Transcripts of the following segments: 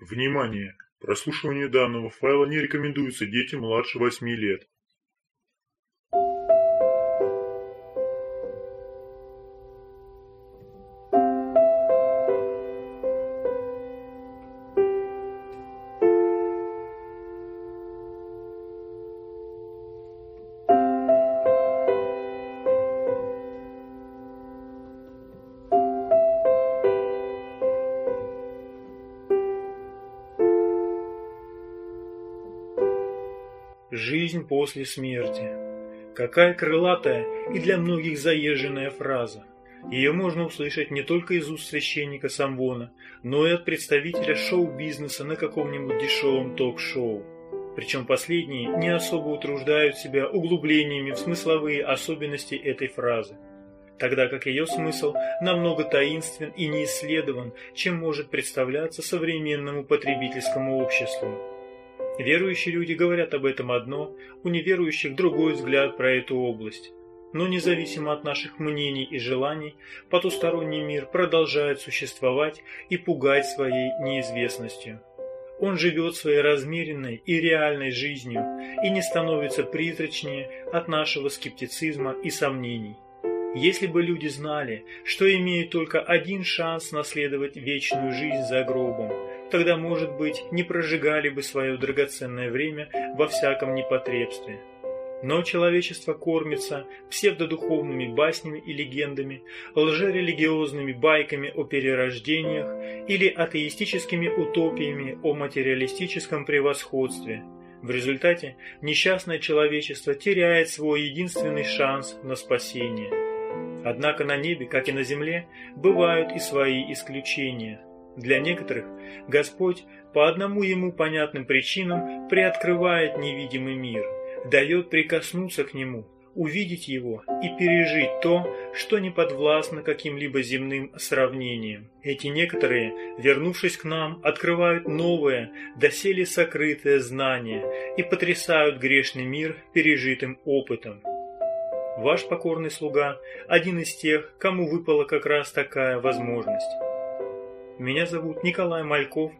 Внимание! Прослушивание данного файла не рекомендуется детям младше 8 лет. После смерти. Какая крылатая и для многих заезженная фраза. Ее можно услышать не только из уст священника Самвона, но и от представителя шоу-бизнеса на каком-нибудь дешевом ток-шоу. Причем последние не особо утруждают себя углублениями в смысловые особенности этой фразы. Тогда как ее смысл намного таинствен и неисследован, чем может представляться современному потребительскому обществу. Верующие люди говорят об этом одно, у неверующих другой взгляд про эту область. Но независимо от наших мнений и желаний, потусторонний мир продолжает существовать и пугать своей неизвестностью. Он живет своей размеренной и реальной жизнью и не становится призрачнее от нашего скептицизма и сомнений. Если бы люди знали, что имеют только один шанс наследовать вечную жизнь за гробом, тогда, может быть, не прожигали бы свое драгоценное время во всяком непотребстве. Но человечество кормится псевдодуховными баснями и легендами, лжерелигиозными байками о перерождениях или атеистическими утопиями о материалистическом превосходстве. В результате несчастное человечество теряет свой единственный шанс на спасение. Однако на небе, как и на земле, бывают и свои исключения – для некоторых Господь по одному ему понятным причинам приоткрывает невидимый мир, дает прикоснуться к нему, увидеть его и пережить то, что не подвластно каким-либо земным сравнениям. Эти некоторые, вернувшись к нам, открывают новое, доселе сокрытое знание и потрясают грешный мир пережитым опытом. Ваш покорный слуга – один из тех, кому выпала как раз такая возможность. Меня зовут Николай Мальков,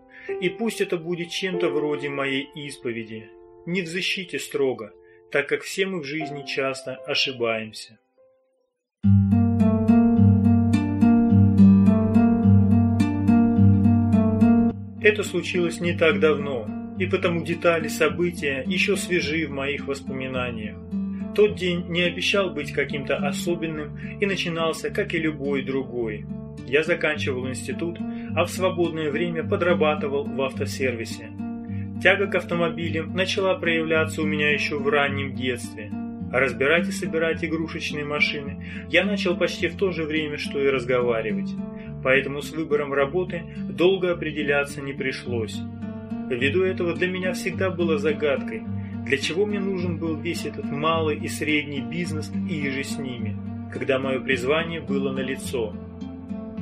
и пусть это будет чем-то вроде моей исповеди. Не в защите строго, так как все мы в жизни часто ошибаемся. Это случилось не так давно, и потому детали события еще свежи в моих воспоминаниях. Тот день не обещал быть каким-то особенным и начинался, как и любой другой. Я заканчивал институт, а в свободное время подрабатывал в автосервисе. Тяга к автомобилям начала проявляться у меня еще в раннем детстве. Разбирать и собирать игрушечные машины я начал почти в то же время, что и разговаривать. Поэтому с выбором работы долго определяться не пришлось. Ввиду этого для меня всегда было загадкой, для чего мне нужен был весь этот малый и средний бизнес и еже с ними, когда мое призвание было налицо.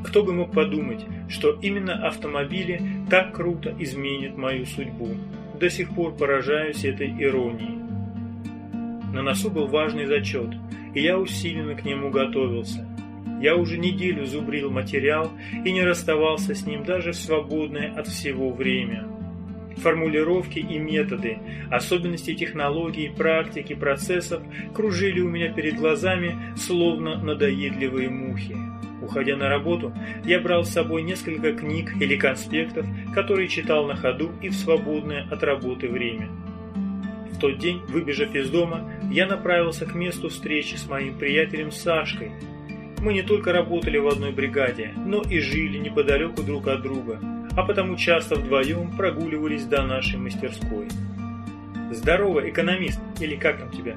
Кто бы мог подумать, что именно автомобили так круто изменят мою судьбу. До сих пор поражаюсь этой иронией. На носу был важный зачет, и я усиленно к нему готовился. Я уже неделю зубрил материал и не расставался с ним даже в свободное от всего время. Формулировки и методы, особенности технологий, практики, процессов кружили у меня перед глазами, словно надоедливые мухи. Уходя на работу, я брал с собой несколько книг или конспектов, которые читал на ходу и в свободное от работы время. В тот день, выбежав из дома, я направился к месту встречи с моим приятелем Сашкой. Мы не только работали в одной бригаде, но и жили неподалеку друг от друга, а потому часто вдвоем прогуливались до нашей мастерской. «Здорово, экономист, или как там тебя?»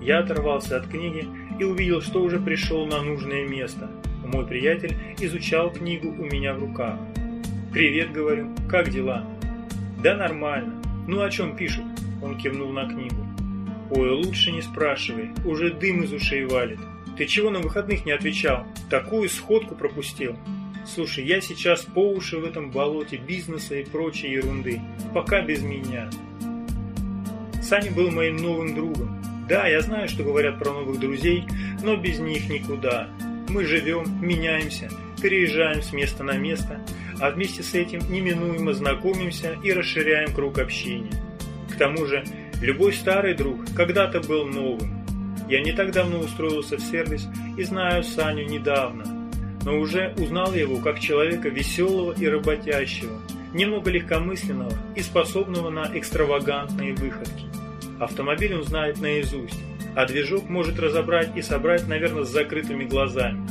Я оторвался от книги и увидел, что уже пришел на нужное место – мой приятель изучал книгу у меня в руках. «Привет», — говорю, — «как дела?» «Да нормально. Ну о чем пишут?» Он кивнул на книгу. «Ой, лучше не спрашивай, уже дым из ушей валит. Ты чего на выходных не отвечал? Такую сходку пропустил. Слушай, я сейчас по уши в этом болоте бизнеса и прочей ерунды. Пока без меня». Саня был моим новым другом. Да, я знаю, что говорят про новых друзей, но без них никуда. Мы живем, меняемся, переезжаем с места на место, а вместе с этим неминуемо знакомимся и расширяем круг общения. К тому же, любой старый друг когда-то был новым. Я не так давно устроился в сервис и знаю Саню недавно, но уже узнал его как человека веселого и работящего, немного легкомысленного и способного на экстравагантные выходки. Автомобиль он знает наизусть, а движок может разобрать и собрать, наверное, с закрытыми глазами.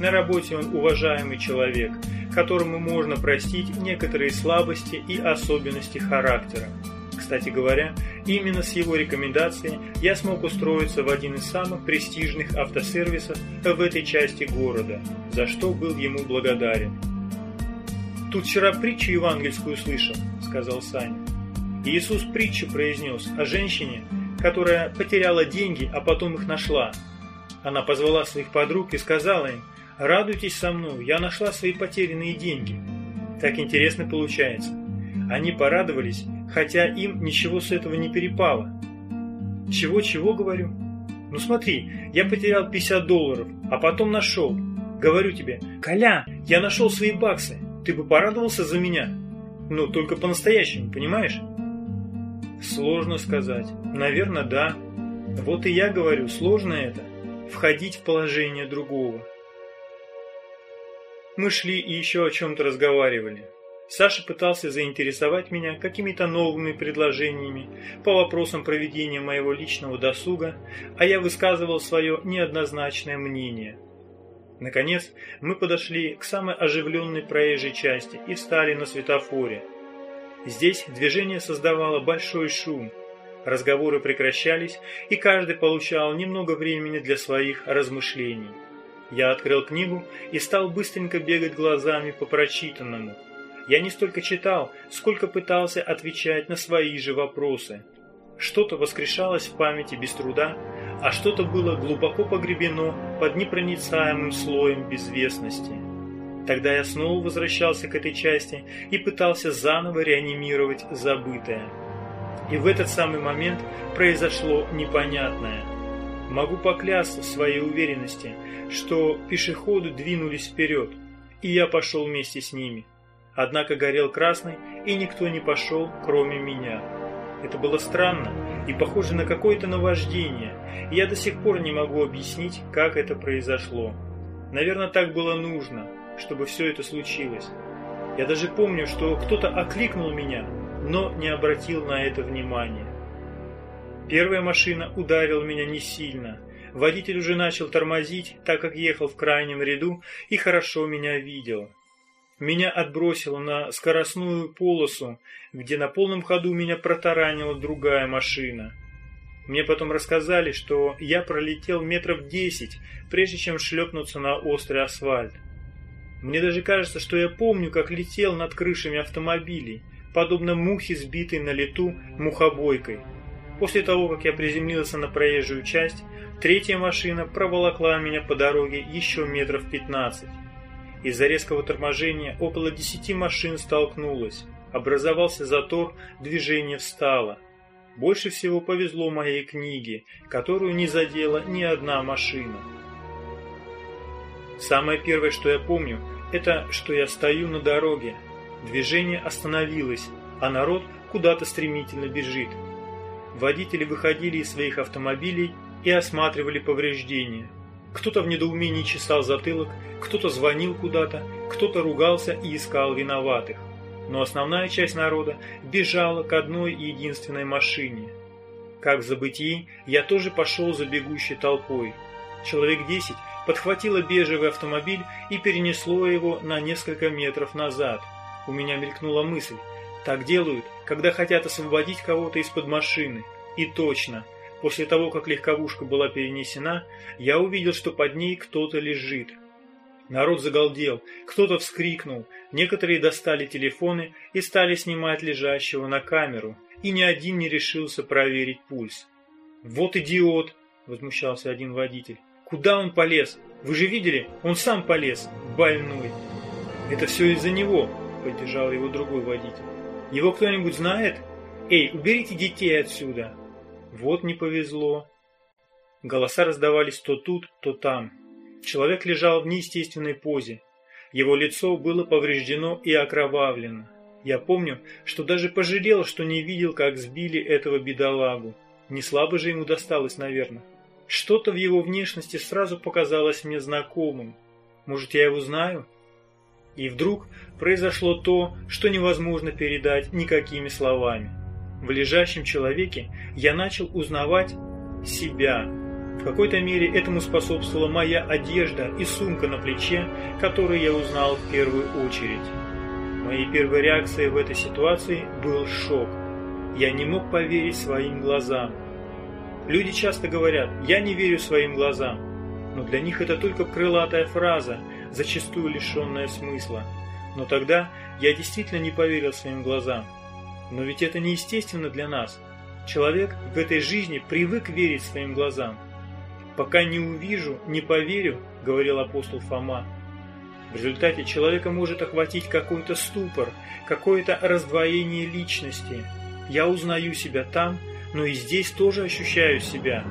На работе он уважаемый человек, которому можно простить некоторые слабости и особенности характера. Кстати говоря, именно с его рекомендацией я смог устроиться в один из самых престижных автосервисов в этой части города, за что был ему благодарен. «Тут вчера притчу евангельскую слышал», — сказал Саня. Иисус притчу произнес о женщине, которая потеряла деньги, а потом их нашла. Она позвала своих подруг и сказала им, «Радуйтесь со мной, я нашла свои потерянные деньги». Так интересно получается. Они порадовались, хотя им ничего с этого не перепало. Чего-чего, говорю? Ну смотри, я потерял 50 долларов, а потом нашел. Говорю тебе, Коля, я нашел свои баксы, ты бы порадовался за меня? Ну, только по-настоящему, понимаешь? Сложно сказать. Наверное, да. Вот и я говорю, сложно это. Входить в положение другого. Мы шли и еще о чем-то разговаривали. Саша пытался заинтересовать меня какими-то новыми предложениями по вопросам проведения моего личного досуга, а я высказывал свое неоднозначное мнение. Наконец, мы подошли к самой оживленной проезжей части и встали на светофоре. Здесь движение создавало большой шум, разговоры прекращались, и каждый получал немного времени для своих размышлений. Я открыл книгу и стал быстренько бегать глазами по прочитанному. Я не столько читал, сколько пытался отвечать на свои же вопросы. Что-то воскрешалось в памяти без труда, а что-то было глубоко погребено под непроницаемым слоем безвестности. Тогда я снова возвращался к этой части и пытался заново реанимировать забытое. И в этот самый момент произошло непонятное. Могу поклясться в своей уверенности, что пешеходы двинулись вперед, и я пошел вместе с ними. Однако горел красный, и никто не пошел, кроме меня. Это было странно и похоже на какое-то наваждение, я до сих пор не могу объяснить, как это произошло. Наверное, так было нужно – чтобы все это случилось. Я даже помню, что кто-то окликнул меня, но не обратил на это внимания. Первая машина ударила меня не сильно. Водитель уже начал тормозить, так как ехал в крайнем ряду и хорошо меня видел. Меня отбросило на скоростную полосу, где на полном ходу меня протаранила другая машина. Мне потом рассказали, что я пролетел метров десять, прежде чем шлепнуться на острый асфальт. Мне даже кажется, что я помню, как летел над крышами автомобилей, подобно мухе, сбитой на лету мухобойкой. После того, как я приземлился на проезжую часть, третья машина проволокла меня по дороге еще метров 15. Из-за резкого торможения около 10 машин столкнулось. Образовался затор, движение встало. Больше всего повезло моей книге, которую не задела ни одна машина. Самое первое, что я помню, это что я стою на дороге. Движение остановилось, а народ куда-то стремительно бежит. Водители выходили из своих автомобилей и осматривали повреждения. Кто-то в недоумении чесал затылок, кто-то звонил куда-то, кто-то ругался и искал виноватых. Но основная часть народа бежала к одной единственной машине. Как в забытии, я тоже пошел за бегущей толпой. Человек десять подхватило бежевый автомобиль и перенесло его на несколько метров назад. У меня мелькнула мысль. Так делают, когда хотят освободить кого-то из-под машины. И точно. После того, как легковушка была перенесена, я увидел, что под ней кто-то лежит. Народ загалдел, кто-то вскрикнул, некоторые достали телефоны и стали снимать лежащего на камеру, и ни один не решился проверить пульс. «Вот идиот!» – возмущался один водитель. Куда он полез? Вы же видели? Он сам полез. Больной. Это все из-за него, поддержал его другой водитель. Его кто-нибудь знает? Эй, уберите детей отсюда. Вот не повезло. Голоса раздавались то тут, то там. Человек лежал в неестественной позе. Его лицо было повреждено и окровавлено. Я помню, что даже пожалел, что не видел, как сбили этого бедолагу. Не слабо же ему досталось, наверное. Что-то в его внешности сразу показалось мне знакомым. Может, я его знаю? И вдруг произошло то, что невозможно передать никакими словами. В лежащем человеке я начал узнавать себя. В какой-то мере этому способствовала моя одежда и сумка на плече, которую я узнал в первую очередь. Моей первой реакцией в этой ситуации был шок. Я не мог поверить своим глазам. Люди часто говорят «я не верю своим глазам», но для них это только крылатая фраза, зачастую лишенная смысла. Но тогда я действительно не поверил своим глазам. Но ведь это неестественно для нас. Человек в этой жизни привык верить своим глазам. «Пока не увижу, не поверю», — говорил апостол Фома. В результате человека может охватить какой-то ступор, какое-то раздвоение личности. Я узнаю себя там, но и здесь тоже ощущаю себя.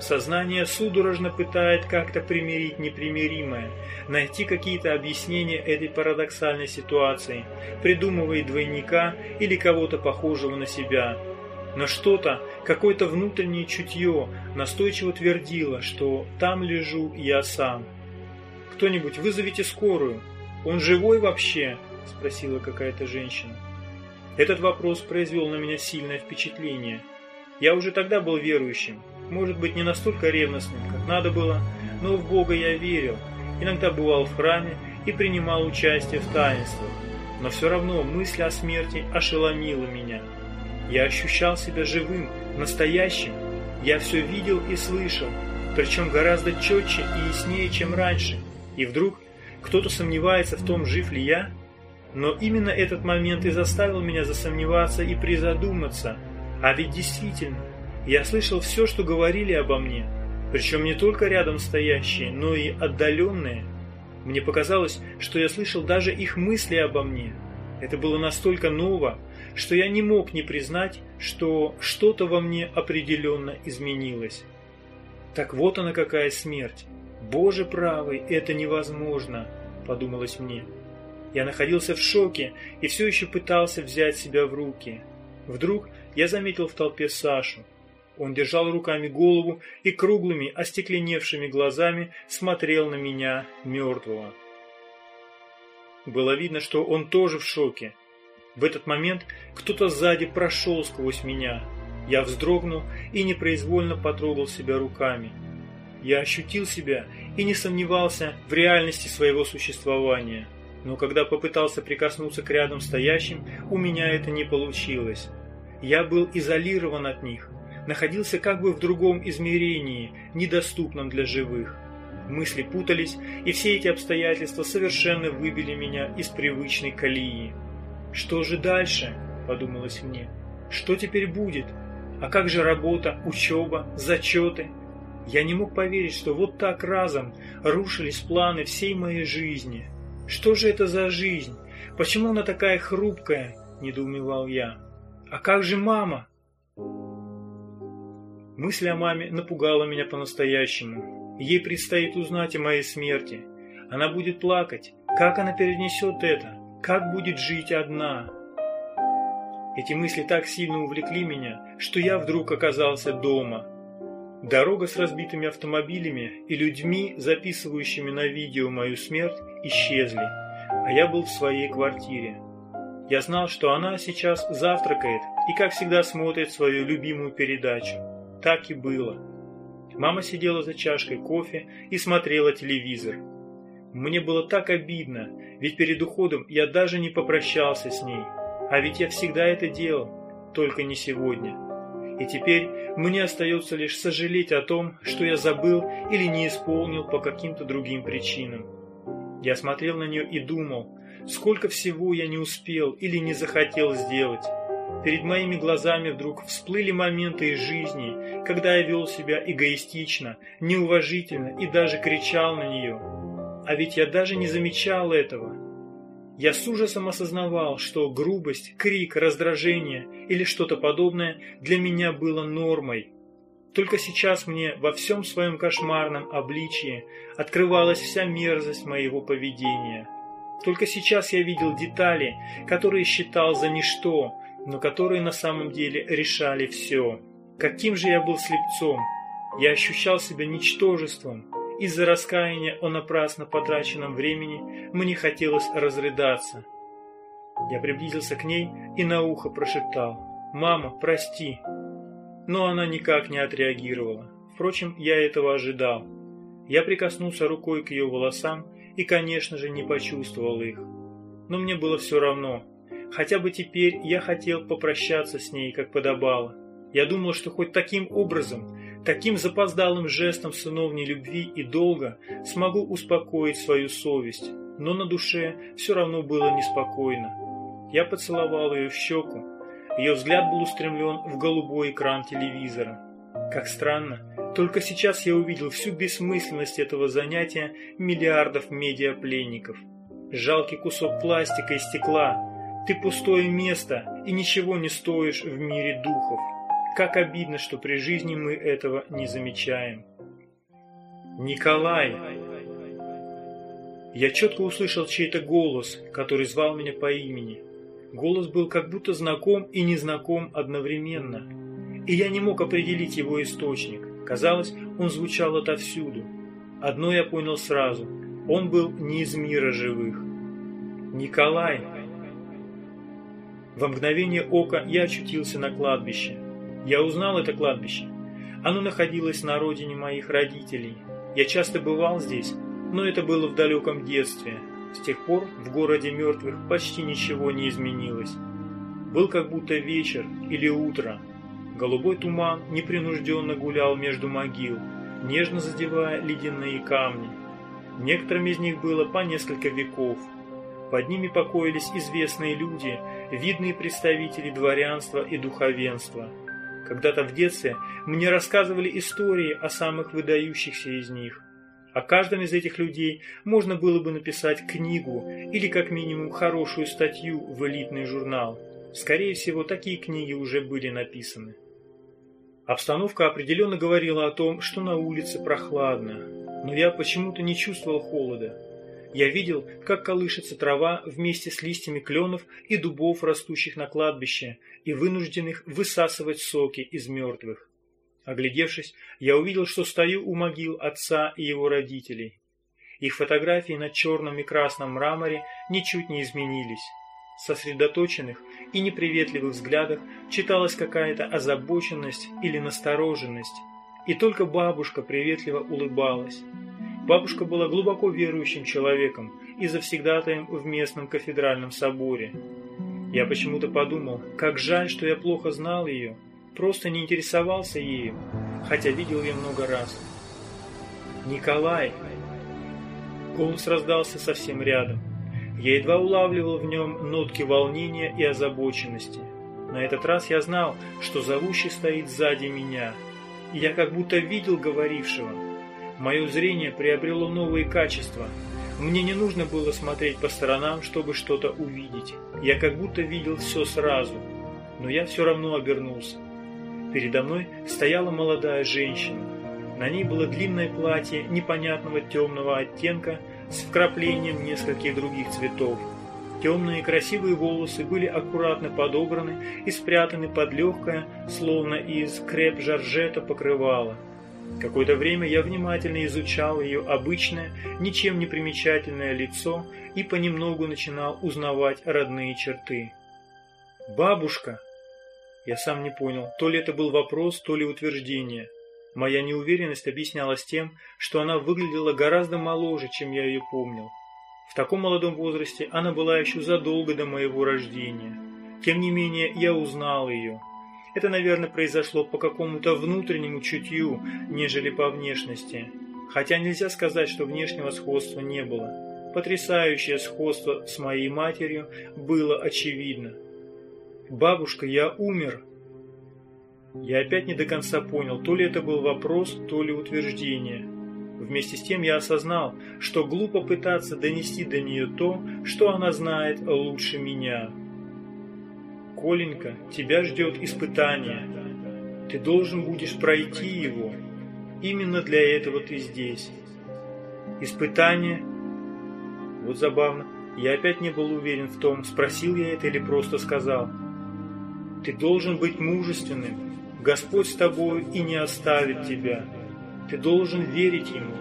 Сознание судорожно пытает как-то примирить непримиримое, найти какие-то объяснения этой парадоксальной ситуации, придумывая двойника или кого-то похожего на себя. Но что-то, какое-то внутреннее чутье настойчиво твердило, что там лежу я сам. «Кто-нибудь вызовите скорую. Он живой вообще?» – спросила какая-то женщина. Этот вопрос произвел на меня сильное впечатление – я уже тогда был верующим, может быть не настолько ревностным, как надо было, но в Бога я верил, иногда бывал в храме и принимал участие в таинствах. Но все равно мысль о смерти ошеломила меня. Я ощущал себя живым, настоящим. Я все видел и слышал, причем гораздо четче и яснее, чем раньше. И вдруг кто-то сомневается в том, жив ли я? Но именно этот момент и заставил меня засомневаться и призадуматься – а ведь действительно, я слышал все, что говорили обо мне, причем не только рядом стоящие, но и отдаленные. Мне показалось, что я слышал даже их мысли обо мне. Это было настолько ново, что я не мог не признать, что что-то во мне определенно изменилось. Так вот она какая смерть. Боже правый, это невозможно, подумалось мне. Я находился в шоке и все еще пытался взять себя в руки. Вдруг я заметил в толпе Сашу. Он держал руками голову и круглыми, остекленевшими глазами смотрел на меня, мертвого. Было видно, что он тоже в шоке. В этот момент кто-то сзади прошел сквозь меня. Я вздрогнул и непроизвольно потрогал себя руками. Я ощутил себя и не сомневался в реальности своего существования. Но когда попытался прикоснуться к рядом стоящим, у меня это не получилось. Я был изолирован от них, находился как бы в другом измерении, недоступном для живых. Мысли путались, и все эти обстоятельства совершенно выбили меня из привычной колеи. «Что же дальше?» – подумалось мне. «Что теперь будет? А как же работа, учеба, зачеты?» Я не мог поверить, что вот так разом рушились планы всей моей жизни. Что же это за жизнь? Почему она такая хрупкая? – недоумевал я. А как же мама? Мысль о маме напугала меня по-настоящему. Ей предстоит узнать о моей смерти. Она будет плакать. Как она перенесет это? Как будет жить одна? Эти мысли так сильно увлекли меня, что я вдруг оказался дома. Дорога с разбитыми автомобилями и людьми, записывающими на видео мою смерть, исчезли, а я был в своей квартире. Я знал, что она сейчас завтракает и, как всегда, смотрит свою любимую передачу. Так и было. Мама сидела за чашкой кофе и смотрела телевизор. Мне было так обидно, ведь перед уходом я даже не попрощался с ней. А ведь я всегда это делал, только не сегодня. И теперь мне остается лишь сожалеть о том, что я забыл или не исполнил по каким-то другим причинам. Я смотрел на нее и думал, Сколько всего я не успел или не захотел сделать. Перед моими глазами вдруг всплыли моменты из жизни, когда я вел себя эгоистично, неуважительно и даже кричал на нее. А ведь я даже не замечал этого. Я с ужасом осознавал, что грубость, крик, раздражение или что-то подобное для меня было нормой. Только сейчас мне во всем своем кошмарном обличии открывалась вся мерзость моего поведения – Только сейчас я видел детали, которые считал за ничто, но которые на самом деле решали все. Каким же я был слепцом! Я ощущал себя ничтожеством. Из-за раскаяния о напрасно потраченном времени мне хотелось разрыдаться. Я приблизился к ней и на ухо прошептал «Мама, прости». Но она никак не отреагировала. Впрочем, я этого ожидал. Я прикоснулся рукой к ее волосам и, конечно же, не почувствовал их. Но мне было все равно. Хотя бы теперь я хотел попрощаться с ней, как подобало. Я думал, что хоть таким образом, таким запоздалым жестом сыновней любви и долга смогу успокоить свою совесть, но на душе все равно было неспокойно. Я поцеловал ее в щеку. Ее взгляд был устремлен в голубой экран телевизора. Как странно, только сейчас я увидел всю бессмысленность этого занятия миллиардов медиапленников. Жалкий кусок пластика и стекла. Ты пустое место и ничего не стоишь в мире духов. Как обидно, что при жизни мы этого не замечаем. Николай! Я четко услышал чей-то голос, который звал меня по имени. Голос был как будто знаком и незнаком одновременно. И я не мог определить его источник. Казалось, он звучал отовсюду. Одно я понял сразу. Он был не из мира живых. Николай! Во мгновение ока я очутился на кладбище. Я узнал это кладбище. Оно находилось на родине моих родителей. Я часто бывал здесь, но это было в далеком детстве. С тех пор в городе мертвых почти ничего не изменилось. Был как будто вечер или утро, Голубой туман непринужденно гулял между могил, нежно задевая ледяные камни. Некоторым из них было по несколько веков. Под ними покоились известные люди, видные представители дворянства и духовенства. Когда-то в детстве мне рассказывали истории о самых выдающихся из них. О каждом из этих людей можно было бы написать книгу или как минимум хорошую статью в элитный журнал. Скорее всего, такие книги уже были написаны. Обстановка определенно говорила о том, что на улице прохладно, но я почему-то не чувствовал холода. Я видел, как колышется трава вместе с листьями кленов и дубов, растущих на кладбище, и вынужденных высасывать соки из мертвых. Оглядевшись, я увидел, что стою у могил отца и его родителей. Их фотографии на черном и красном мраморе ничуть не изменились сосредоточенных и неприветливых взглядах читалась какая-то озабоченность или настороженность, и только бабушка приветливо улыбалась. Бабушка была глубоко верующим человеком и завсегдатаем в местном кафедральном соборе. Я почему-то подумал, как жаль, что я плохо знал ее, просто не интересовался ею, хотя видел ее много раз. «Николай!» Голос раздался совсем рядом. Я едва улавливал в нем нотки волнения и озабоченности. На этот раз я знал, что зовущий стоит сзади меня. Я как будто видел говорившего. Мое зрение приобрело новые качества. Мне не нужно было смотреть по сторонам, чтобы что-то увидеть. Я как будто видел все сразу. Но я все равно обернулся. Передо мной стояла молодая женщина. На ней было длинное платье непонятного темного оттенка с вкраплением нескольких других цветов. Темные красивые волосы были аккуратно подобраны и спрятаны под легкое, словно из креп-жаржета покрывало. Какое-то время я внимательно изучал ее обычное, ничем не примечательное лицо и понемногу начинал узнавать родные черты. «Бабушка!» Я сам не понял, то ли это был вопрос, то ли утверждение – Моя неуверенность объяснялась тем, что она выглядела гораздо моложе, чем я ее помнил. В таком молодом возрасте она была еще задолго до моего рождения. Тем не менее, я узнал ее. Это, наверное, произошло по какому-то внутреннему чутью, нежели по внешности. Хотя нельзя сказать, что внешнего сходства не было. Потрясающее сходство с моей матерью было очевидно. «Бабушка, я умер», я опять не до конца понял, то ли это был вопрос, то ли утверждение. Вместе с тем я осознал, что глупо пытаться донести до нее то, что она знает лучше меня. «Коленька, тебя ждет испытание. Ты должен будешь пройти его. Именно для этого ты здесь». «Испытание?» Вот забавно. Я опять не был уверен в том, спросил я это или просто сказал. Ты должен быть мужественным. Господь с тобой и не оставит тебя. Ты должен верить Ему.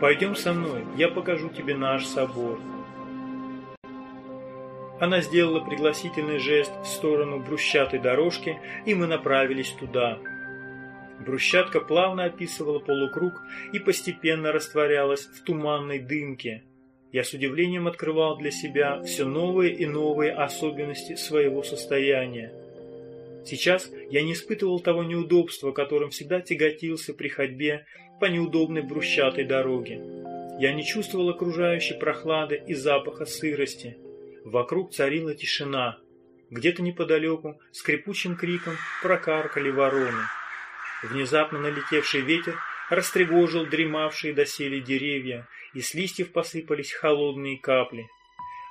Пойдем со мной, я покажу тебе наш собор. Она сделала пригласительный жест в сторону брусчатой дорожки, и мы направились туда. Брусчатка плавно описывала полукруг и постепенно растворялась в туманной дымке. Я с удивлением открывал для себя все новые и новые особенности своего состояния. Сейчас я не испытывал того неудобства, которым всегда тяготился при ходьбе по неудобной брусчатой дороге. Я не чувствовал окружающей прохлады и запаха сырости. Вокруг царила тишина. Где-то неподалеку скрипучим криком прокаркали вороны. Внезапно налетевший ветер растревожил дремавшие доселе деревья, и с листьев посыпались холодные капли.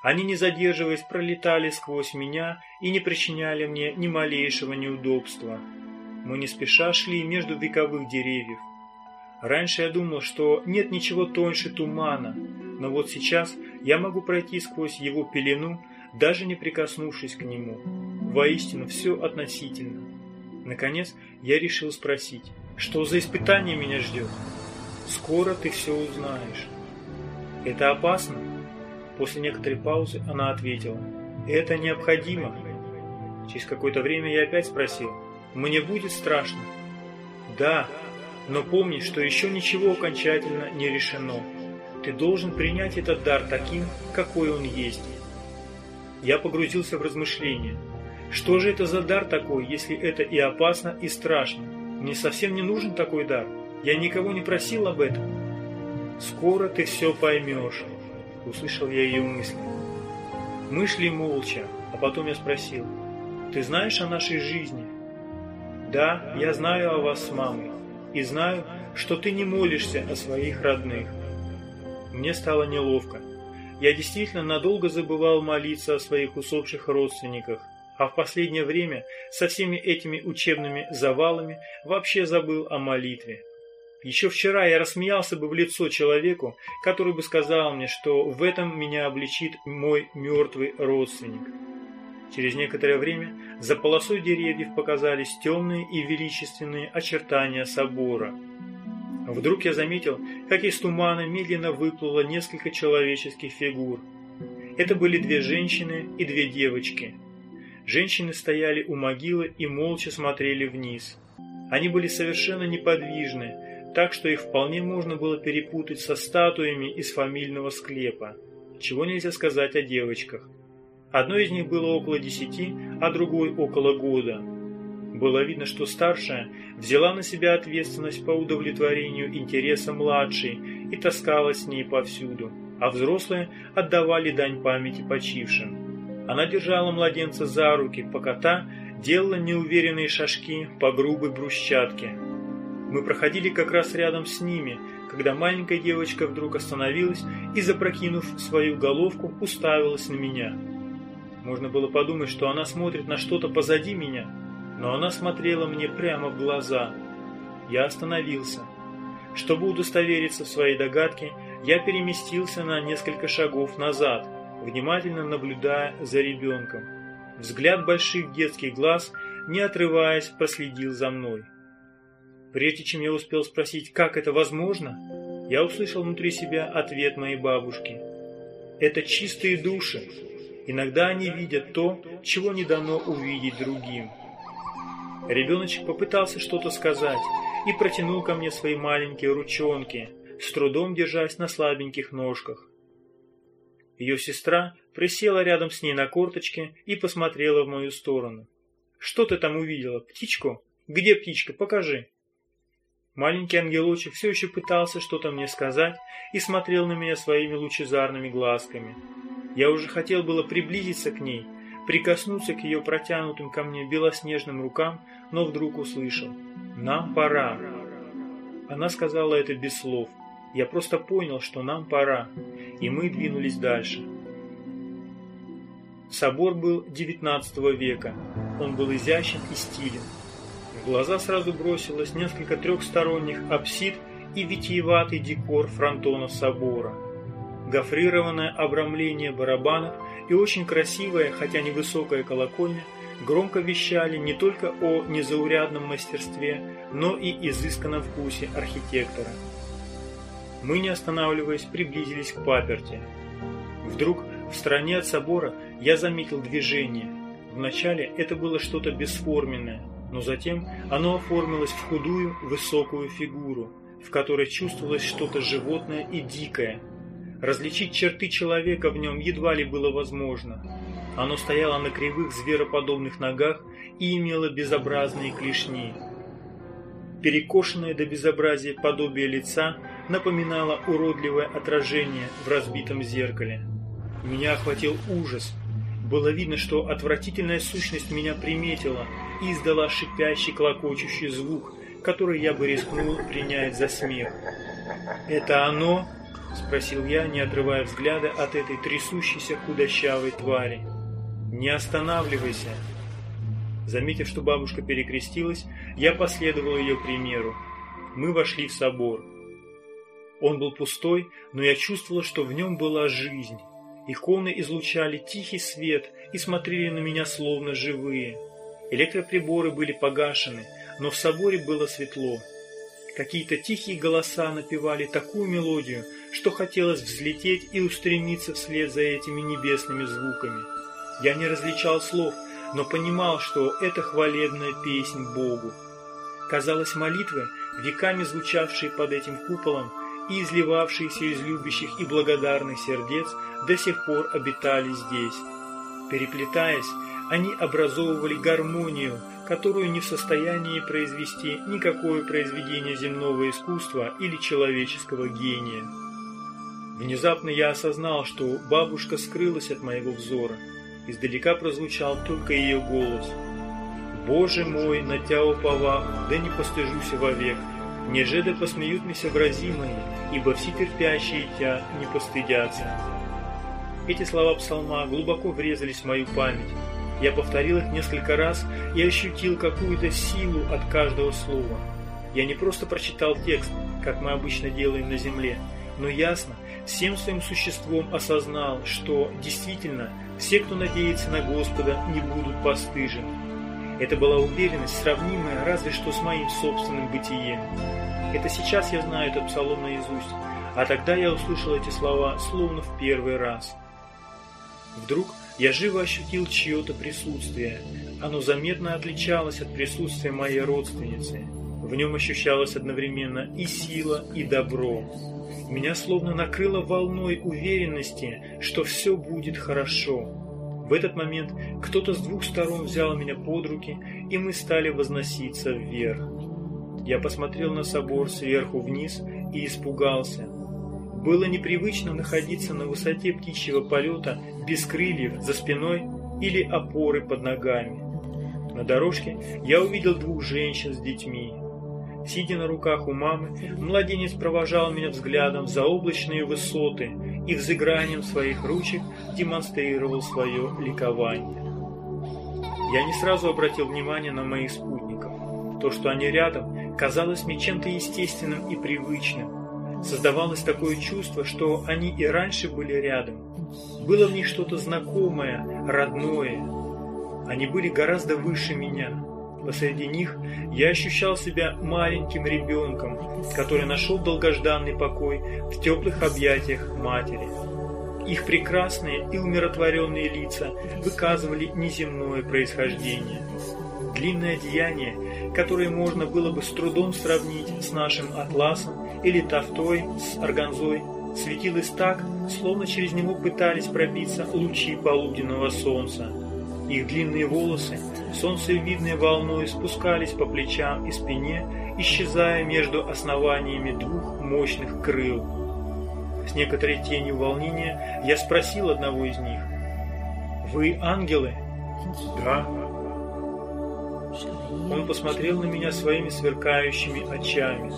Они, не задерживаясь, пролетали сквозь меня и не причиняли мне ни малейшего неудобства. Мы не спеша шли между вековых деревьев. Раньше я думал, что нет ничего тоньше тумана, но вот сейчас я могу пройти сквозь его пелену, даже не прикоснувшись к нему. Воистину, все относительно. Наконец, я решил спросить, что за испытание меня ждет? Скоро ты все узнаешь. Это опасно? После некоторой паузы она ответила, это необходимо. Через какое-то время я опять спросил, мне будет страшно? Да, но помни, что еще ничего окончательно не решено. Ты должен принять этот дар таким, какой он есть. Я погрузился в размышления. Что же это за дар такой, если это и опасно, и страшно? Мне совсем не нужен такой дар. Я никого не просил об этом. Скоро ты все поймешь, услышал я ее мысли. Мы шли молча, а потом я спросил, ты знаешь о нашей жизни? Да, я знаю о вас с мамой, и знаю, что ты не молишься о своих родных. Мне стало неловко. Я действительно надолго забывал молиться о своих усопших родственниках, а в последнее время со всеми этими учебными завалами вообще забыл о молитве. Еще вчера я рассмеялся бы в лицо человеку, который бы сказал мне, что в этом меня обличит мой мертвый родственник. Через некоторое время за полосой деревьев показались темные и величественные очертания собора. Вдруг я заметил, как из тумана медленно выплыло несколько человеческих фигур. Это были две женщины и две девочки – Женщины стояли у могилы и молча смотрели вниз. Они были совершенно неподвижны, так что их вполне можно было перепутать со статуями из фамильного склепа. Чего нельзя сказать о девочках. Одной из них было около десяти, а другой около года. Было видно, что старшая взяла на себя ответственность по удовлетворению интереса младшей и таскалась с ней повсюду, а взрослые отдавали дань памяти почившим. Она держала младенца за руки, пока та делала неуверенные шажки по грубой брусчатке. Мы проходили как раз рядом с ними, когда маленькая девочка вдруг остановилась и, запрокинув свою головку, уставилась на меня. Можно было подумать, что она смотрит на что-то позади меня, но она смотрела мне прямо в глаза. Я остановился. Чтобы удостовериться в своей догадке, я переместился на несколько шагов назад – внимательно наблюдая за ребенком. Взгляд больших детских глаз, не отрываясь, проследил за мной. Прежде чем я успел спросить, как это возможно, я услышал внутри себя ответ моей бабушки. Это чистые души. Иногда они видят то, чего не дано увидеть другим. Ребеночек попытался что-то сказать и протянул ко мне свои маленькие ручонки, с трудом держась на слабеньких ножках. Ее сестра присела рядом с ней на корточке и посмотрела в мою сторону. «Что ты там увидела? Птичку? Где птичка? Покажи!» Маленький ангелочек все еще пытался что-то мне сказать и смотрел на меня своими лучезарными глазками. Я уже хотел было приблизиться к ней, прикоснуться к ее протянутым ко мне белоснежным рукам, но вдруг услышал «Нам пора». Она сказала это без слов. Я просто понял, что нам пора, и мы двинулись дальше. Собор был XIX века. Он был изящен и стилен. В глаза сразу бросилось несколько трехсторонних апсид и витиеватый декор фронтонов собора. гофрированное обрамление барабанов и очень красивая, хотя невысокая колокольня громко вещали не только о незаурядном мастерстве, но и изысканном вкусе архитектора. Мы, не останавливаясь, приблизились к паперти. Вдруг в стороне от собора я заметил движение. Вначале это было что-то бесформенное, но затем оно оформилось в худую, высокую фигуру, в которой чувствовалось что-то животное и дикое. Различить черты человека в нем едва ли было возможно. Оно стояло на кривых звероподобных ногах и имело безобразные клешни. Перекошенное до безобразия подобие лица напоминало уродливое отражение в разбитом зеркале. Меня охватил ужас. Было видно, что отвратительная сущность меня приметила и издала шипящий, клокочущий звук, который я бы рискнул принять за смех. «Это оно?» – спросил я, не отрывая взгляда от этой трясущейся худощавой твари. «Не останавливайся!» Заметив, что бабушка перекрестилась, я последовал ее примеру. Мы вошли в собор. Он был пустой, но я чувствовал, что в нем была жизнь. Иконы излучали тихий свет и смотрели на меня словно живые. Электроприборы были погашены, но в соборе было светло. Какие-то тихие голоса напевали такую мелодию, что хотелось взлететь и устремиться вслед за этими небесными звуками. Я не различал слов, но понимал, что это хвалебная песнь Богу. Казалось, молитвы, веками звучавшие под этим куполом и изливавшиеся из любящих и благодарных сердец, до сих пор обитали здесь. Переплетаясь, они образовывали гармонию, которую не в состоянии произвести никакое произведение земного искусства или человеческого гения. Внезапно я осознал, что бабушка скрылась от моего взора. Издалека прозвучал только ее голос. «Боже мой, на тя упова, да не постыжуся вовек, неже да посмеются вразимые, ибо все терпящие тя не постыдятся». Эти слова псалма глубоко врезались в мою память. Я повторил их несколько раз и ощутил какую-то силу от каждого слова. Я не просто прочитал текст, как мы обычно делаем на земле, но ясно, всем своим существом осознал, что действительно все, кто надеется на Господа, не будут постыжены. Это была уверенность, сравнимая разве что с моим собственным бытием. Это сейчас я знаю этот псалом наизусть, а тогда я услышал эти слова словно в первый раз. Вдруг я живо ощутил чье-то присутствие. Оно заметно отличалось от присутствия моей родственницы. В нем ощущалось одновременно и сила, и добро. Меня словно накрыло волной уверенности, что все будет хорошо. В этот момент кто-то с двух сторон взял меня под руки, и мы стали возноситься вверх. Я посмотрел на собор сверху вниз и испугался. Было непривычно находиться на высоте птичьего полета без крыльев за спиной или опоры под ногами. На дорожке я увидел двух женщин с детьми. Сидя на руках у мамы, младенец провожал меня взглядом за облачные высоты и взыгранием своих ручек демонстрировал свое ликование. Я не сразу обратил внимание на моих спутников. То, что они рядом, казалось мне чем-то естественным и привычным, Создавалось такое чувство, что они и раньше были рядом. Было в них что-то знакомое, родное. Они были гораздо выше меня. Посреди них я ощущал себя маленьким ребенком, который нашел долгожданный покой в теплых объятиях матери. Их прекрасные и умиротворенные лица выказывали неземное происхождение. Длинное одеяние, которое можно было бы с трудом сравнить с нашим атласом, или тафтой с органзой светилось так, словно через него пытались пробиться лучи полуденного солнца. Их длинные волосы, солнцевидной волной спускались по плечам и спине, исчезая между основаниями двух мощных крыл. С некоторой тенью волнения я спросил одного из них. «Вы ангелы?» Да. Он посмотрел на меня своими сверкающими очами.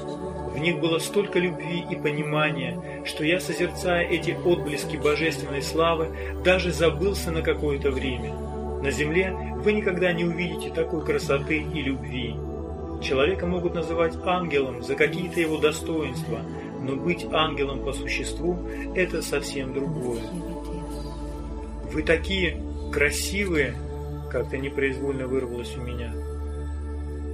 В них было столько любви и понимания, что я, созерцая эти отблески божественной славы, даже забылся на какое-то время. На земле вы никогда не увидите такой красоты и любви. Человека могут называть ангелом за какие-то его достоинства, но быть ангелом по существу – это совсем другое. «Вы такие красивые!» – как-то непроизвольно вырвалось у меня.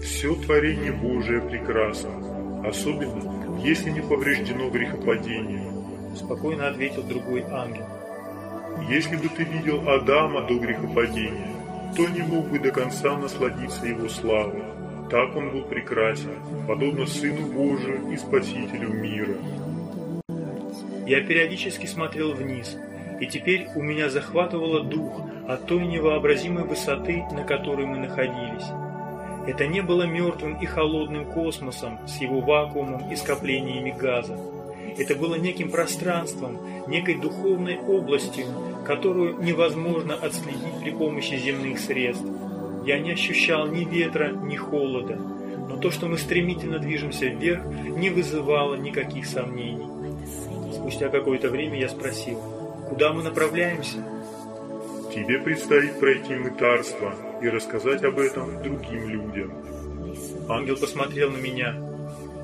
Все творение Божие прекрасно, особенно если не повреждено грехопадением, спокойно ответил другой ангел. Если бы ты видел Адама до грехопадения, то не мог бы до конца насладиться его славой. Так он был прекрасен, подобно Сыну Божию и Спасителю мира. Я периодически смотрел вниз, и теперь у меня захватывало дух от той невообразимой высоты, на которой мы находились. Это не было мертвым и холодным космосом с его вакуумом и скоплениями газа. Это было неким пространством, некой духовной областью, которую невозможно отследить при помощи земных средств. Я не ощущал ни ветра, ни холода, но то, что мы стремительно движемся вверх, не вызывало никаких сомнений. Спустя какое-то время я спросил, куда мы направляемся? Тебе предстоит пройти мытарство и рассказать об этом другим людям. Ангел посмотрел на меня.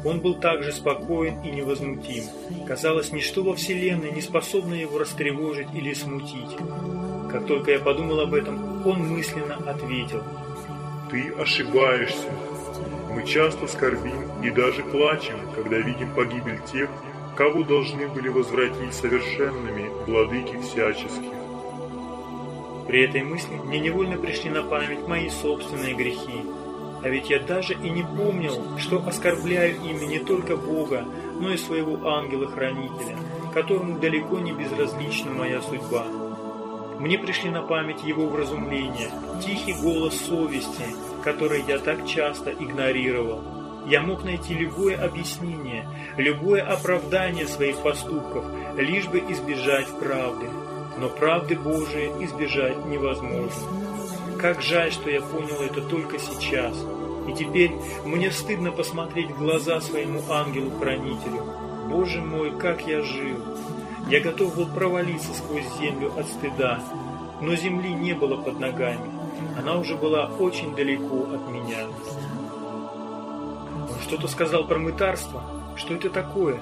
Он был также спокоен и невозмутим. Казалось, ничто во Вселенной не способно его растревожить или смутить. Как только я подумал об этом, он мысленно ответил. Ты ошибаешься. Мы часто скорбим и даже плачем, когда видим погибель тех, кого должны были возвратить совершенными владыки всяческих. При этой мысли мне невольно пришли на память мои собственные грехи. А ведь я даже и не помнил, что оскорбляю ими не только Бога, но и своего ангела-хранителя, которому далеко не безразлична моя судьба. Мне пришли на память его вразумления, тихий голос совести, который я так часто игнорировал. Я мог найти любое объяснение, любое оправдание своих поступков, лишь бы избежать правды но правды Божией избежать невозможно. Как жаль, что я понял это только сейчас. И теперь мне стыдно посмотреть в глаза своему ангелу-хранителю. Боже мой, как я жил! Я готов был провалиться сквозь землю от стыда, но земли не было под ногами. Она уже была очень далеко от меня. Он что-то сказал про мытарство. Что это такое?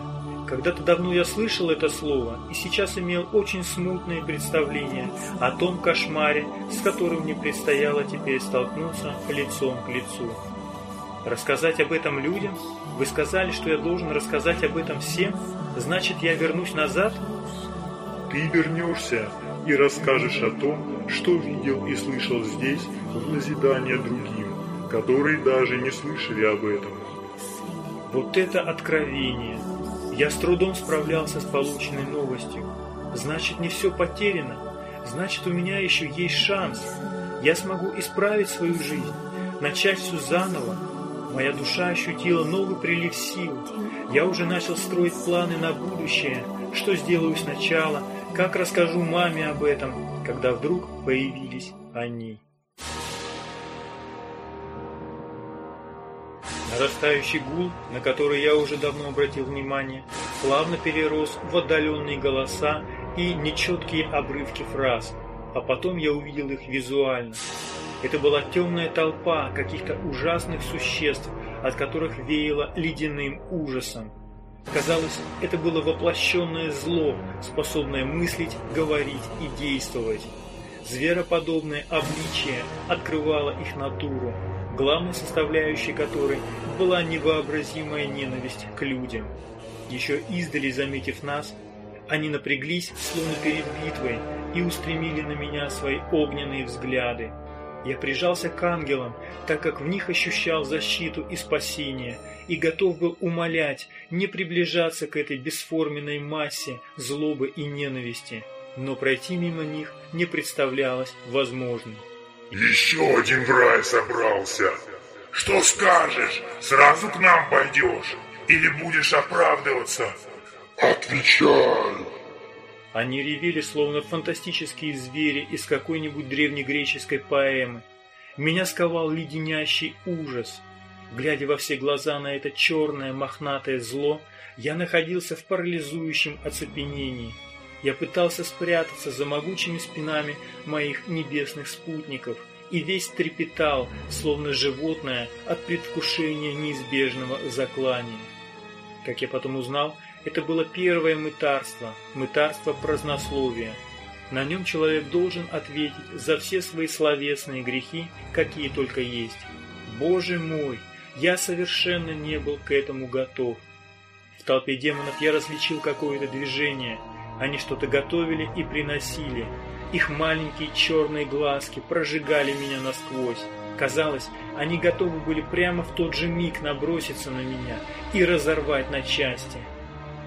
Когда-то давно я слышал это слово и сейчас имел очень смутные представления о том кошмаре, с которым мне предстояло теперь столкнуться лицом к лицу. Рассказать об этом людям? Вы сказали, что я должен рассказать об этом всем? Значит, я вернусь назад? Ты вернешься и расскажешь о том, что видел и слышал здесь в назидание другим, которые даже не слышали об этом. Вот это откровение! Я с трудом справлялся с полученной новостью. Значит, не все потеряно. Значит, у меня еще есть шанс. Я смогу исправить свою жизнь, начать все заново. Моя душа ощутила новый прилив сил. Я уже начал строить планы на будущее, что сделаю сначала, как расскажу маме об этом, когда вдруг появились они. Нарастающий гул, на который я уже давно обратил внимание, плавно перерос в отдаленные голоса и нечеткие обрывки фраз, а потом я увидел их визуально. Это была темная толпа каких-то ужасных существ, от которых веяло ледяным ужасом. Казалось, это было воплощенное зло, способное мыслить, говорить и действовать. Звероподобное обличие открывало их натуру, главной составляющей которой была невообразимая ненависть к людям. Еще издали заметив нас, они напряглись, словно перед битвой, и устремили на меня свои огненные взгляды. Я прижался к ангелам, так как в них ощущал защиту и спасение, и готов был умолять не приближаться к этой бесформенной массе злобы и ненависти, но пройти мимо них не представлялось возможным. Еще один в рай собрался. Что скажешь? Сразу к нам пойдешь? Или будешь оправдываться? Отвечай. Они ревели, словно фантастические звери из какой-нибудь древнегреческой поэмы. Меня сковал леденящий ужас. Глядя во все глаза на это черное мохнатое зло, я находился в парализующем оцепенении – я пытался спрятаться за могучими спинами моих небесных спутников и весь трепетал, словно животное, от предвкушения неизбежного заклания. Как я потом узнал, Это было первое мытарство, мытарство празднословия. На нем человек должен ответить за все свои словесные грехи, какие только есть. Боже мой, я совершенно не был к этому готов. В толпе демонов я различил какое-то движение. Они что-то готовили и приносили. Их маленькие черные глазки прожигали меня насквозь. Казалось, они готовы были прямо в тот же миг наброситься на меня и разорвать на части.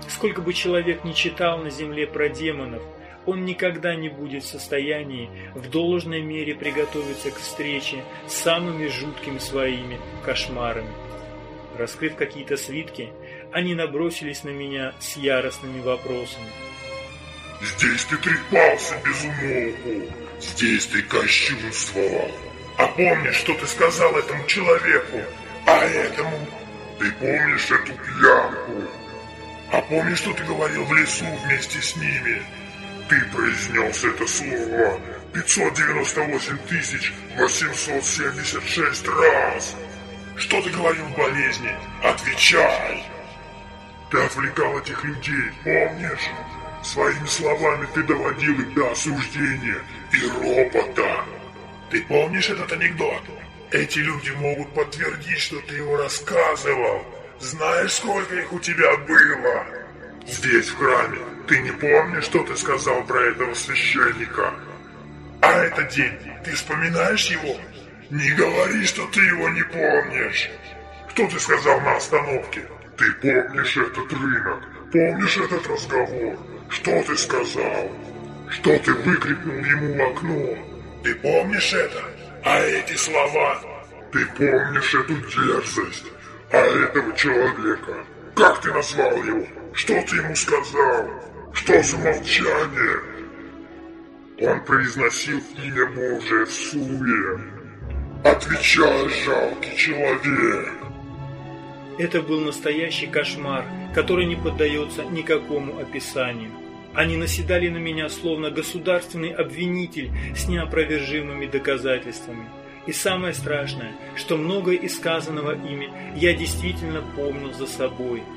Сколько бы человек ни читал на земле про демонов, он никогда не будет в состоянии в должной мере приготовиться к встрече с самыми жуткими своими кошмарами. Раскрыв какие-то свитки, они набросились на меня с яростными вопросами. «Здесь ты трепался без умолку, здесь ты кощунствовал. А помнишь, что ты сказал этому человеку, а этому? Ты помнишь эту пьянку? А помнишь, что ты говорил в лесу вместе с ними?» Ты произнес это слово 598 тысяч 876 раз. Что ты говорил в болезни? Отвечай. Ты отвлекал этих людей, помнишь? Своими словами ты доводил их до осуждения и ропота. Ты помнишь этот анекдот? Эти люди могут подтвердить, что ты его рассказывал. Знаешь, сколько их у тебя было? Здесь, в храме, ты не помнишь, что ты сказал про этого священника? А этот день, ты вспоминаешь его? Не говори, что ты его не помнишь. Что ты сказал на остановке? Ты помнишь этот рынок? Помнишь этот разговор? Что ты сказал? Что ты выкрикнул ему в окно? Ты помнишь это? А эти слова? Ты помнишь эту дерзость? А этого человека? Как ты назвал его? Что ты ему сказал? Что за молчание? Он произносил имя Божие в суе. Отвечай, жалкий человек. Это был настоящий кошмар, который не поддается никакому описанию. Они наседали на меня словно государственный обвинитель с неопровержимыми доказательствами. И самое страшное, что многое из сказанного ими я действительно помнил за собой –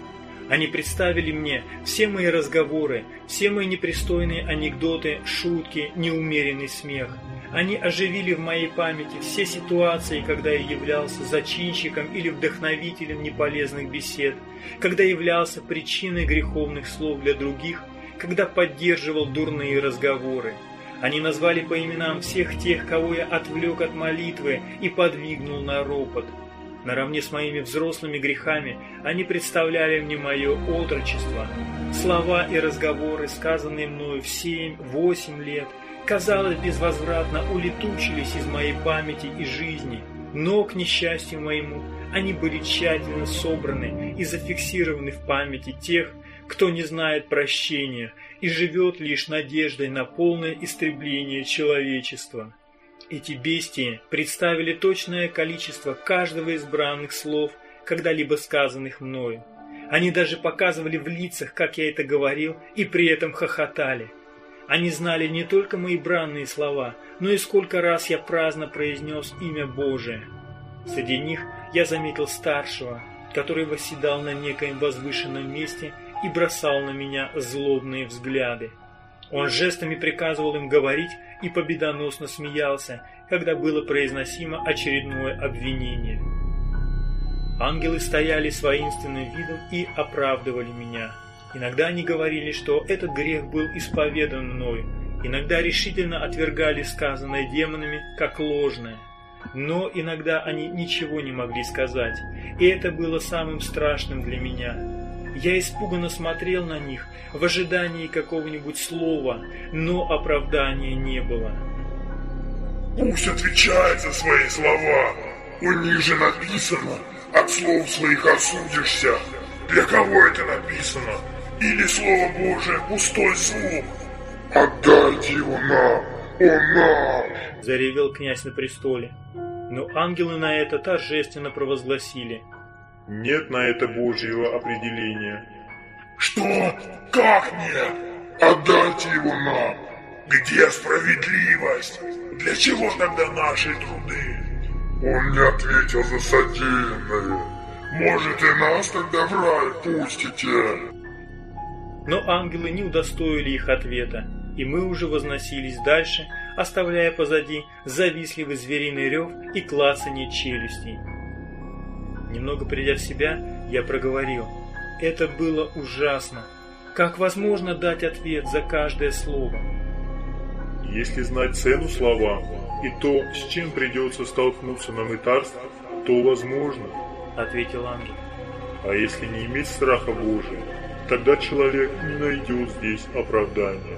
они представили мне все мои разговоры, все мои непристойные анекдоты, шутки, неумеренный смех. Они оживили в моей памяти все ситуации, когда я являлся зачинщиком или вдохновителем неполезных бесед, когда являлся причиной греховных слов для других, когда поддерживал дурные разговоры. Они назвали по именам всех тех, кого я отвлек от молитвы и подвигнул на ропот. Наравне с моими взрослыми грехами они представляли мне мое отрочество. Слова и разговоры, сказанные мною в семь-восемь лет, казалось, безвозвратно улетучились из моей памяти и жизни. Но, к несчастью моему, они были тщательно собраны и зафиксированы в памяти тех, кто не знает прощения и живет лишь надеждой на полное истребление человечества. Эти бестии представили точное количество каждого из бранных слов, когда-либо сказанных мною. Они даже показывали в лицах, как я это говорил, и при этом хохотали. Они знали не только мои бранные слова, но и сколько раз я праздно произнес имя Божие. Среди них я заметил старшего, который восседал на некоем возвышенном месте и бросал на меня злобные взгляды. Он жестами приказывал им говорить и победоносно смеялся, когда было произносимо очередное обвинение. Ангелы стояли с воинственным видом и оправдывали меня. Иногда они говорили, что этот грех был исповедан мною, иногда решительно отвергали сказанное демонами как ложное. Но иногда они ничего не могли сказать, и это было самым страшным для меня. Я испуганно смотрел на них в ожидании какого-нибудь слова, но оправдания не было. Пусть отвечает за свои слова. У них же написано, от слов своих осудишься. Для кого это написано? Или Слово Божие пустой звук? Отдайте его нам, он наш! Заревел князь на престоле. Но ангелы на это торжественно провозгласили – нет на это Божьего определения. Что? Как нет? Отдайте его нам. Где справедливость? Для чего тогда наши труды? Он не ответил за содеянное. Может и нас тогда в рай пустите? Но ангелы не удостоили их ответа, и мы уже возносились дальше, оставляя позади завистливый звериный рев и клацанье челюстей. Немного придя в себя, я проговорил. Это было ужасно. Как возможно дать ответ за каждое слово? Если знать цену словам и то, с чем придется столкнуться на мытарстве, то возможно, ответил ангел. А если не иметь страха Божия, тогда человек не найдет здесь оправдания.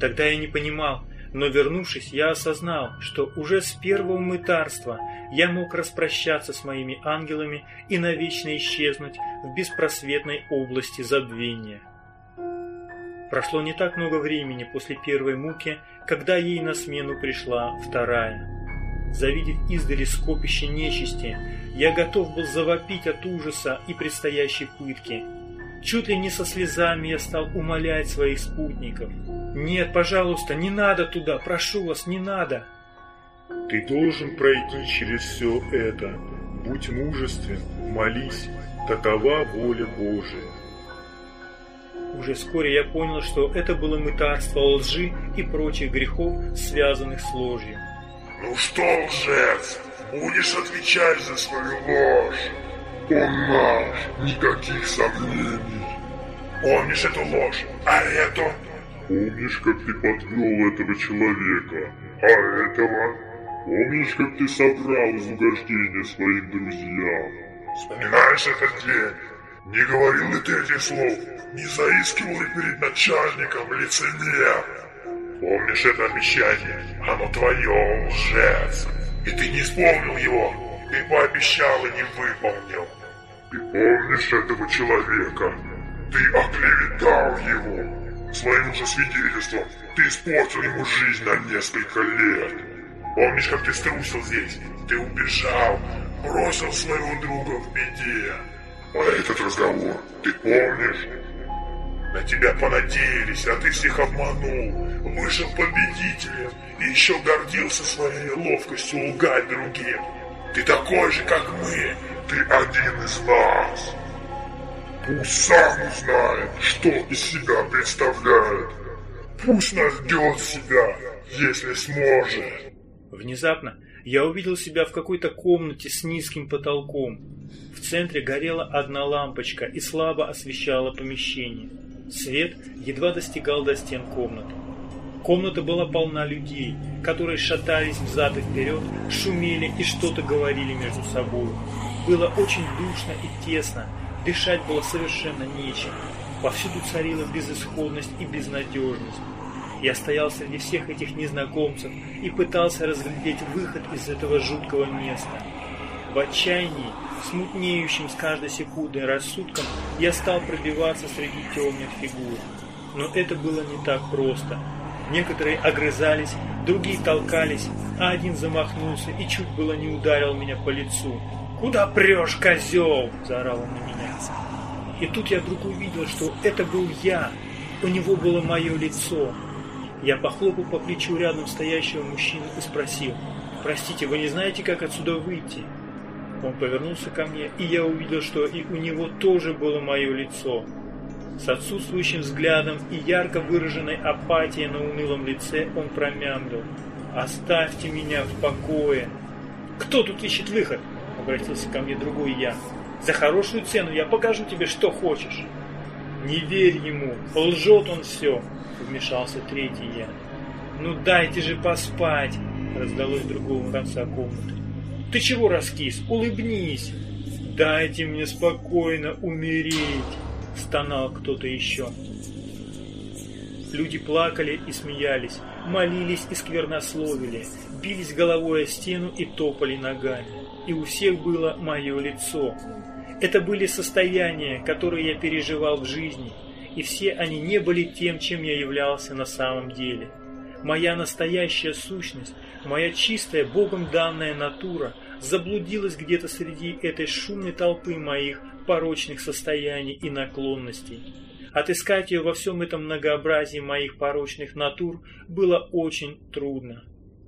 Тогда я не понимал, но вернувшись, я осознал, что уже с первого мытарства я мог распрощаться с моими ангелами и навечно исчезнуть в беспросветной области забвения. Прошло не так много времени после первой муки, когда ей на смену пришла вторая. Завидев издали скопище нечисти, я готов был завопить от ужаса и предстоящей пытки. Чуть ли не со слезами я стал умолять своих спутников. «Нет, пожалуйста, не надо туда, прошу вас, не надо!» «Ты должен пройти через все это. Будь мужествен, молись, такова воля Божия». Уже вскоре я понял, что это было мытарство лжи и прочих грехов, связанных с ложью. «Ну что, лжец, будешь отвечать за свою ложь? Он наш, никаких сомнений. Помнишь эту ложь, а эту?» «Помнишь, как ты подвел этого человека, а этого?» «Помнишь, как ты собрал из угождения своим друзьям?» «Вспоминаешь этот день?» Не говорил ли ты этих слов? Не заискивал ли перед начальником лицемер? Помнишь это обещание? Оно твое, лжец. И ты не исполнил его. Ты пообещал и не выполнил. Ты помнишь этого человека? Ты оклеветал его. Своим же свидетельством ты испортил ему жизнь на несколько лет. Помнишь, как ты струсил здесь? Ты убежал, бросил своего друга в беде. А этот разговор ты помнишь? На тебя понадеялись, а ты всех обманул, вышел победителем и еще гордился своей ловкостью лгать другим. Ты такой же, как мы, ты один из нас. Пусть сам узнает, что из себя представляет. Пусть найдет себя, если сможет. Внезапно я увидел себя в какой-то комнате с низким потолком. В центре горела одна лампочка и слабо освещала помещение. Свет едва достигал до стен комнаты. Комната была полна людей, которые шатались взад и вперед, шумели и что-то говорили между собой. Было очень душно и тесно, дышать было совершенно нечем. Повсюду царила безысходность и безнадежность. Я стоял среди всех этих незнакомцев и пытался разглядеть выход из этого жуткого места. В отчаянии, смутнеющим с каждой секундой рассудком, я стал пробиваться среди темных фигур. Но это было не так просто. Некоторые огрызались, другие толкались, а один замахнулся и чуть было не ударил меня по лицу. «Куда прешь, козел?» – заорал он на меня. И тут я вдруг увидел, что это был я. У него было мое лицо. Я похлопал по плечу рядом стоящего мужчину и спросил, «Простите, вы не знаете, как отсюда выйти?» Он повернулся ко мне, и я увидел, что и у него тоже было мое лицо. С отсутствующим взглядом и ярко выраженной апатией на унылом лице он промямлил. «Оставьте меня в покое!» «Кто тут ищет выход?» — обратился ко мне другой я. «За хорошую цену я покажу тебе, что хочешь!» «Не верь ему! Лжет он все!» вмешался третий я. «Ну дайте же поспать!» раздалось с другого конца комнаты. «Ты чего раскис? Улыбнись!» «Дайте мне спокойно умереть!» стонал кто-то еще. Люди плакали и смеялись, молились и сквернословили, бились головой о стену и топали ногами. И у всех было мое лицо. Это были состояния, которые я переживал в жизни – и все они не были тем, чем я являлся на самом деле. Моя настоящая сущность, моя чистая, Богом данная натура заблудилась где-то среди этой шумной толпы моих порочных состояний и наклонностей. Отыскать ее во всем этом многообразии моих порочных натур было очень трудно.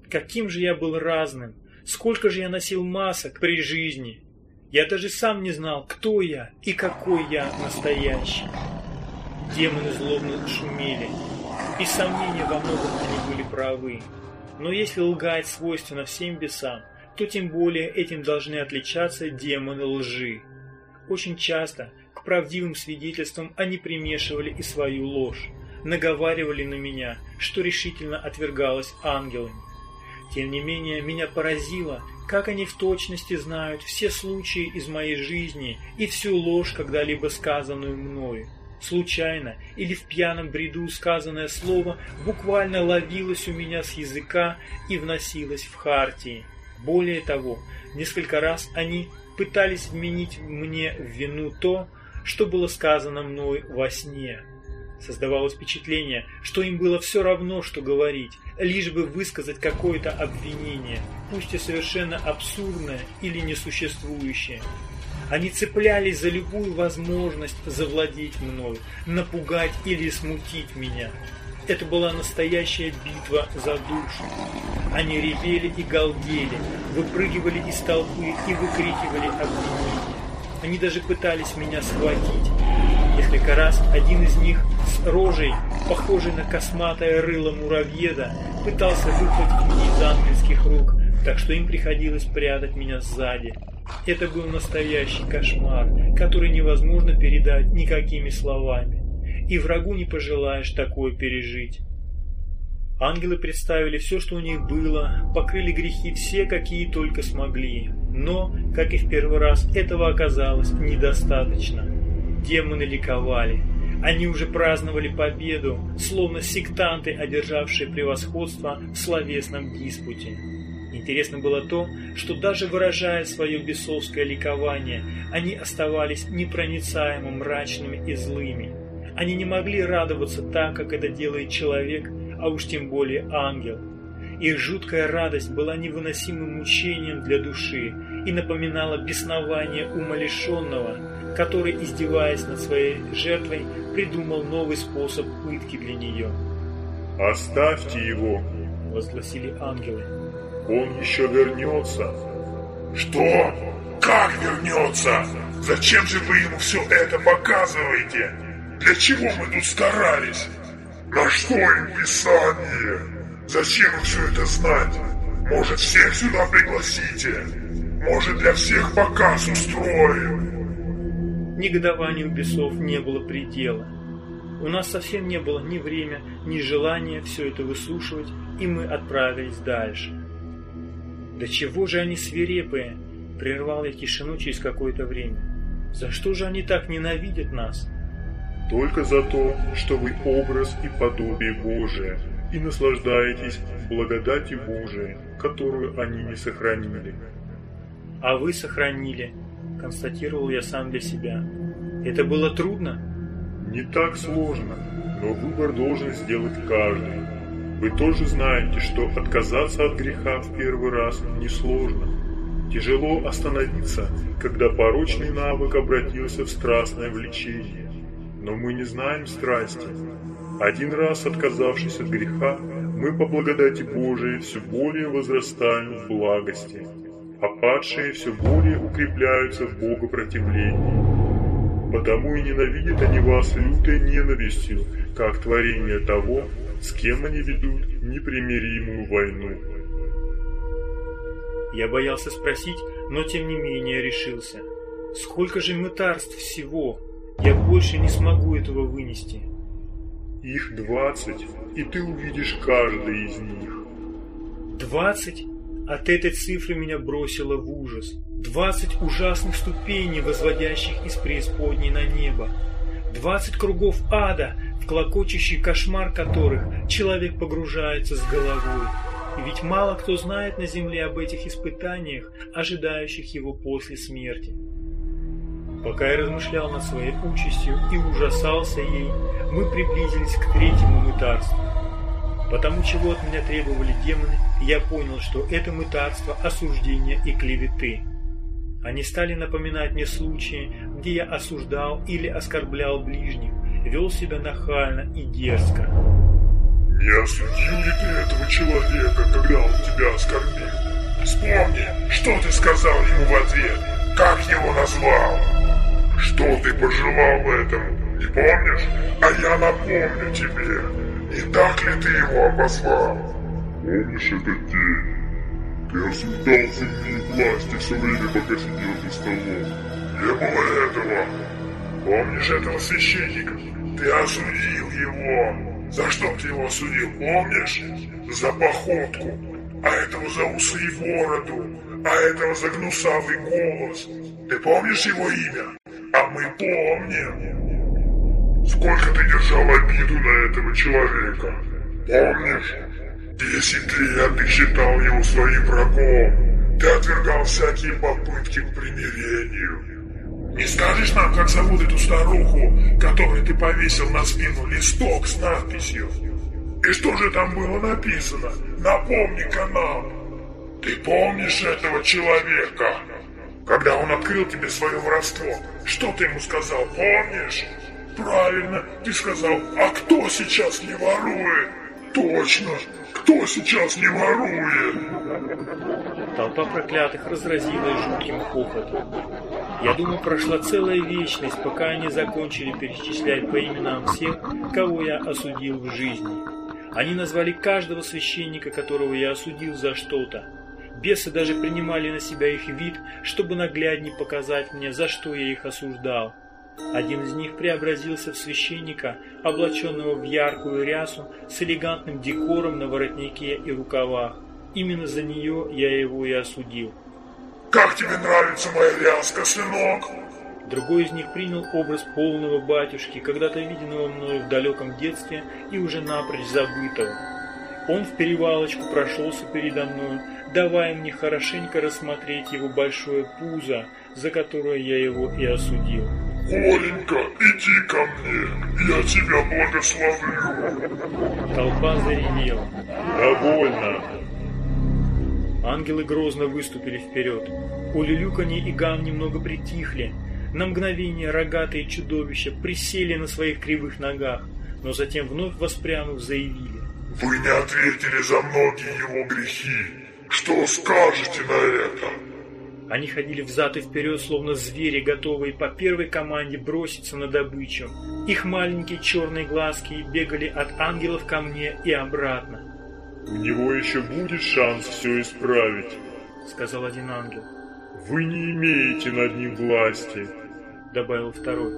Каким же я был разным, сколько же я носил масок при жизни. Я даже сам не знал, кто я и какой я настоящий. Демоны злобно шумели. И сомнения во многом они были правы. Но если лгать свойственно всем бесам, то тем более этим должны отличаться демоны лжи. Очень часто к правдивым свидетельствам они примешивали и свою ложь, наговаривали на меня, что решительно отвергалось ангелами. Тем не менее, меня поразило, как они в точности знают все случаи из моей жизни и всю ложь, когда-либо сказанную мною. Случайно или в пьяном бреду сказанное слово буквально ловилось у меня с языка и вносилось в хартии. Более того, несколько раз они пытались вменить мне в вину то, что было сказано мной во сне. Создавалось впечатление, что им было все равно, что говорить, лишь бы высказать какое-то обвинение, пусть и совершенно абсурдное или несуществующее. Они цеплялись за любую возможность завладеть мной, напугать или смутить меня. Это была настоящая битва за душу. Они ревели и галдели, выпрыгивали из толпы и выкрикивали обвинения. Они даже пытались меня схватить. Несколько раз один из них с рожей, похожей на косматое рыло муравьеда, пытался выхватить меня из ангельских рук, так что им приходилось прятать меня сзади. Это был настоящий кошмар, который невозможно передать никакими словами. И врагу не пожелаешь такое пережить. Ангелы представили все, что у них было, покрыли грехи все, какие только смогли. Но, как и в первый раз, этого оказалось недостаточно. Демоны ликовали. Они уже праздновали победу, словно сектанты, одержавшие превосходство в словесном диспуте. Интересно было то, что даже выражая свое бесовское ликование, они оставались непроницаемо мрачными и злыми. Они не могли радоваться так, как это делает человек, а уж тем более ангел. Их жуткая радость была невыносимым мучением для души и напоминала беснование умалишенного, который, издеваясь над своей жертвой, придумал новый способ пытки для нее. «Оставьте его!» – возгласили ангелы. «Он еще вернется!» «Что? Как вернется? Зачем же вы ему все это показываете? Для чего мы тут старались? На что им Писание? Зачем все это знать? Может, всех сюда пригласите? Может, для всех показ устроим?» Негодованию бесов не было предела. У нас совсем не было ни времени, ни желания все это выслушивать, и мы отправились дальше. «Да чего же они свирепые?» – прервал я тишину через какое-то время. «За что же они так ненавидят нас?» «Только за то, что вы образ и подобие Божие, и наслаждаетесь благодати Божией, которую они не сохранили». «А вы сохранили», – констатировал я сам для себя. «Это было трудно?» Не так сложно, но выбор должен сделать каждый. Вы тоже знаете, что отказаться от греха в первый раз несложно. Тяжело остановиться, когда порочный навык обратился в страстное влечение. Но мы не знаем страсти. Один раз отказавшись от греха, мы по благодати Божией все более возрастаем в благости, а падшие все более укрепляются в богопротивлении. Потому и ненавидят они вас лютой ненавистью, как творение того, с кем они ведут непримиримую войну. Я боялся спросить, но тем не менее решился. Сколько же мытарств всего? Я больше не смогу этого вынести. Их двадцать, и ты увидишь каждый из них. Двадцать? От этой цифры меня бросило в ужас. Двадцать ужасных ступеней, возводящих из преисподней на небо. Двадцать кругов ада, в клокочущий кошмар которых человек погружается с головой. И ведь мало кто знает на земле об этих испытаниях, ожидающих его после смерти. Пока я размышлял над своей участью и ужасался ей, мы приблизились к третьему мытарству. Потому чего от меня требовали демоны, я понял, что это мытарство, осуждения и клеветы. Они стали напоминать мне случаи, где я осуждал или оскорблял ближних, вел себя нахально и дерзко. «Не осудил ли ты этого человека, когда он тебя оскорбил? Вспомни, что ты сказал ему в ответ, как его назвал? Что ты пожелал этому? Не помнишь? А я напомню тебе. Не так ли ты его обозвал? Помнишь этот день? Ты осуждал земли власти все время, пока сидел за столом. Не было этого. Помнишь этого священника? Ты осудил его. За что ты его осудил, помнишь? За походку. А этого за усы и бороду. А этого за гнусавый голос. Ты помнишь его имя? А мы помним. Сколько ты держал обиду на этого человека? Помнишь? Десять лет ты считал его своим врагом. Ты отвергал всякие попытки к примирению. Не скажешь нам, как зовут эту старуху, которой ты повесил на спину листок с надписью? И что же там было написано? Напомни-ка нам. Ты помнишь этого человека? Когда он открыл тебе свое воровство, что ты ему сказал, помнишь? Правильно, ты сказал, а кто сейчас не ворует? Точно, кто сейчас не ворует? Толпа проклятых разразилась жутким хохотом. Я думаю, прошла целая вечность, пока они закончили перечислять по именам всех, кого я осудил в жизни. Они назвали каждого священника, которого я осудил за что-то. Бесы даже принимали на себя их вид, чтобы нагляднее показать мне, за что я их осуждал. Один из них преобразился в священника, облаченного в яркую рясу с элегантным декором на воротнике и рукавах. Именно за нее я его и осудил. «Как тебе нравится моя ряска, сынок?» Другой из них принял образ полного батюшки, когда-то виденного мною в далеком детстве и уже напрочь забытого. Он в перевалочку прошелся передо мной, давая мне хорошенько рассмотреть его большое пузо, за которое я его и осудил. «Оленька, иди ко мне, я тебя благословлю!» Толпа заревела. Довольно. Ангелы грозно выступили вперед. Улюлюканье и гам немного притихли. На мгновение рогатые чудовища присели на своих кривых ногах, но затем вновь воспрянув заявили. «Вы не ответили за многие его грехи. Что скажете на это?» Они ходили взад и вперед, словно звери, готовые по первой команде броситься на добычу. Их маленькие черные глазки бегали от ангелов ко мне и обратно. У него еще будет шанс все исправить. Сказал один ангел. Вы не имеете над ним власти. Добавил второй.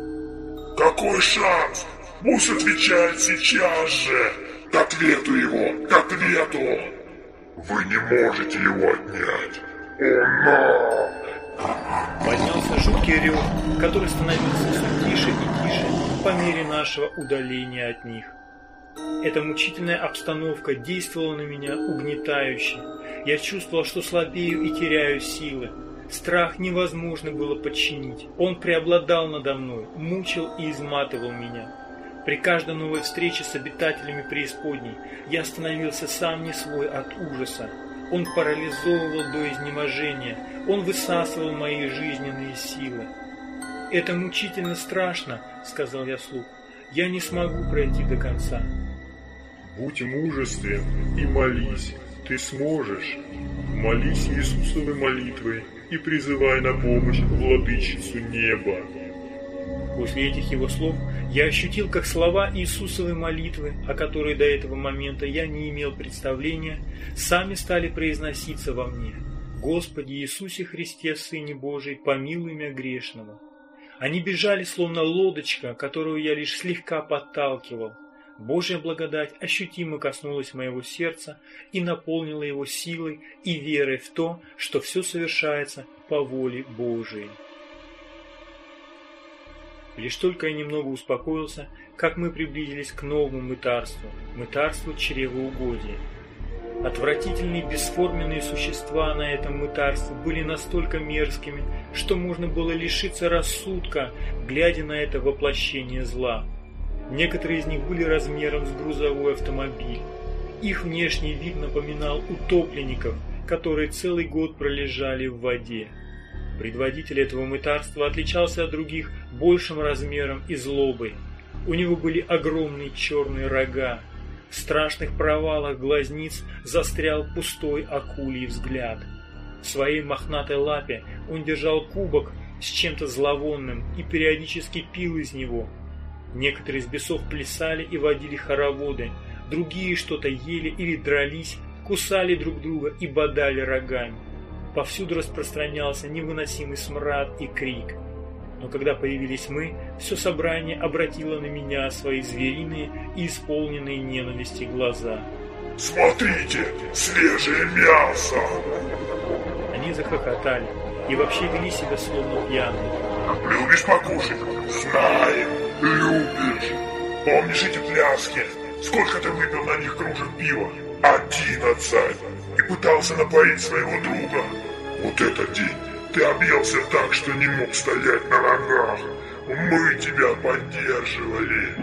«Какой шанс? Пусть отвечает сейчас же! К ответу его! К ответу! Вы не можете его отнять! Он наш!» Поднялся жуткий рев, который становился все тише и тише по мере нашего удаления от них. Эта мучительная обстановка действовала на меня угнетающе. Я чувствовал, что слабею и теряю силы. Страх невозможно было подчинить. Он преобладал надо мной, мучил и изматывал меня. При каждой новой встрече с обитателями преисподней я становился сам не свой от ужаса. Он парализовывал до изнеможения, он высасывал мои жизненные силы. «Это мучительно страшно», — сказал я вслух. «Я не смогу пройти до конца». Будь мужествен и молись, ты сможешь. Молись Иисусовой молитвой и призывай на помощь Владычицу Неба. После этих его слов я ощутил, как слова Иисусовой молитвы, о которой до этого момента я не имел представления, сами стали произноситься во мне. «Господи Иисусе Христе, Сыне Божий, помилуй меня грешного». Они бежали, словно лодочка, которую я лишь слегка подталкивал. Божья благодать ощутимо коснулась моего сердца и наполнила его силой и верой в то, что все совершается по воле Божией. Лишь только я немного успокоился, как мы приблизились к новому мытарству, мытарству чревоугодия. Отвратительные бесформенные существа на этом мытарстве были настолько мерзкими, что можно было лишиться рассудка, глядя на это воплощение зла. Некоторые из них были размером с грузовой автомобиль. Их внешний вид напоминал утопленников, которые целый год пролежали в воде. Предводитель этого мытарства отличался от других большим размером и злобой. У него были огромные черные рога. В страшных провалах глазниц застрял пустой акулий взгляд. В своей мохнатой лапе он держал кубок с чем-то зловонным и периодически пил из него. Некоторые из бесов плясали и водили хороводы, другие что-то ели или дрались, кусали друг друга и бодали рогами. Повсюду распространялся невыносимый смрад и крик. Но когда появились мы, все собрание обратило на меня свои звериные и исполненные ненависти глаза. «Смотрите, свежее мясо!» Они захохотали и вообще вели себя словно пьяные. «Любишь покушать?» «Знаем, любишь! Помнишь эти пляски? Сколько ты выпил на них кружек пива? Одиннадцать! И пытался напоить своего друга. Вот этот день ты объелся так, что не мог стоять на ногах. Мы тебя поддерживали.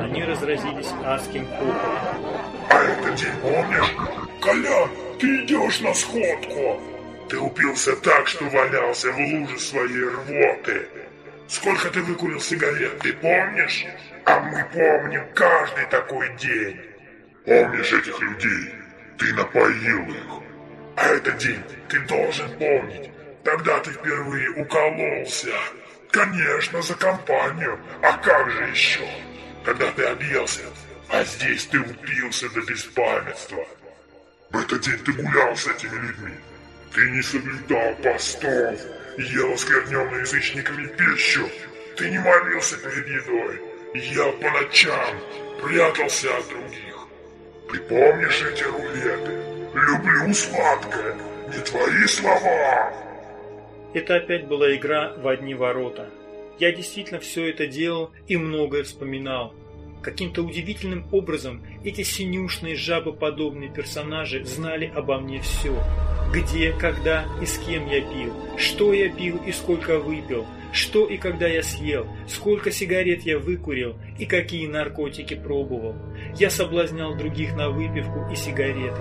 Они разразились адским хохотом. А этот день помнишь? Колян, ты идешь на сходку. Ты упился так, что валялся в луже своей рвоты. Сколько ты выкурил сигарет, ты помнишь? А мы помним каждый такой день. Помнишь этих людей? Ты напоил их. А этот день ты должен помнить. Тогда ты впервые укололся. Конечно, за компанию. А как же еще? Когда ты объелся, а здесь ты упился до беспамятства. В этот день ты гулял с этими людьми. Ты не соблюдал постов, ел оскверненную язычниками пищу. Ты не молился перед едой, ел по ночам, прятался от других. Ты помнишь эти рулеты? Люблю сладкое, не твои слова. Это опять была игра в одни ворота. Я действительно все это делал и многое вспоминал. Каким-то удивительным образом эти синюшные жабоподобные персонажи знали обо мне все. Где, когда и с кем я пил, что я пил и сколько выпил, что и когда я съел, сколько сигарет я выкурил и какие наркотики пробовал. Я соблазнял других на выпивку и сигареты.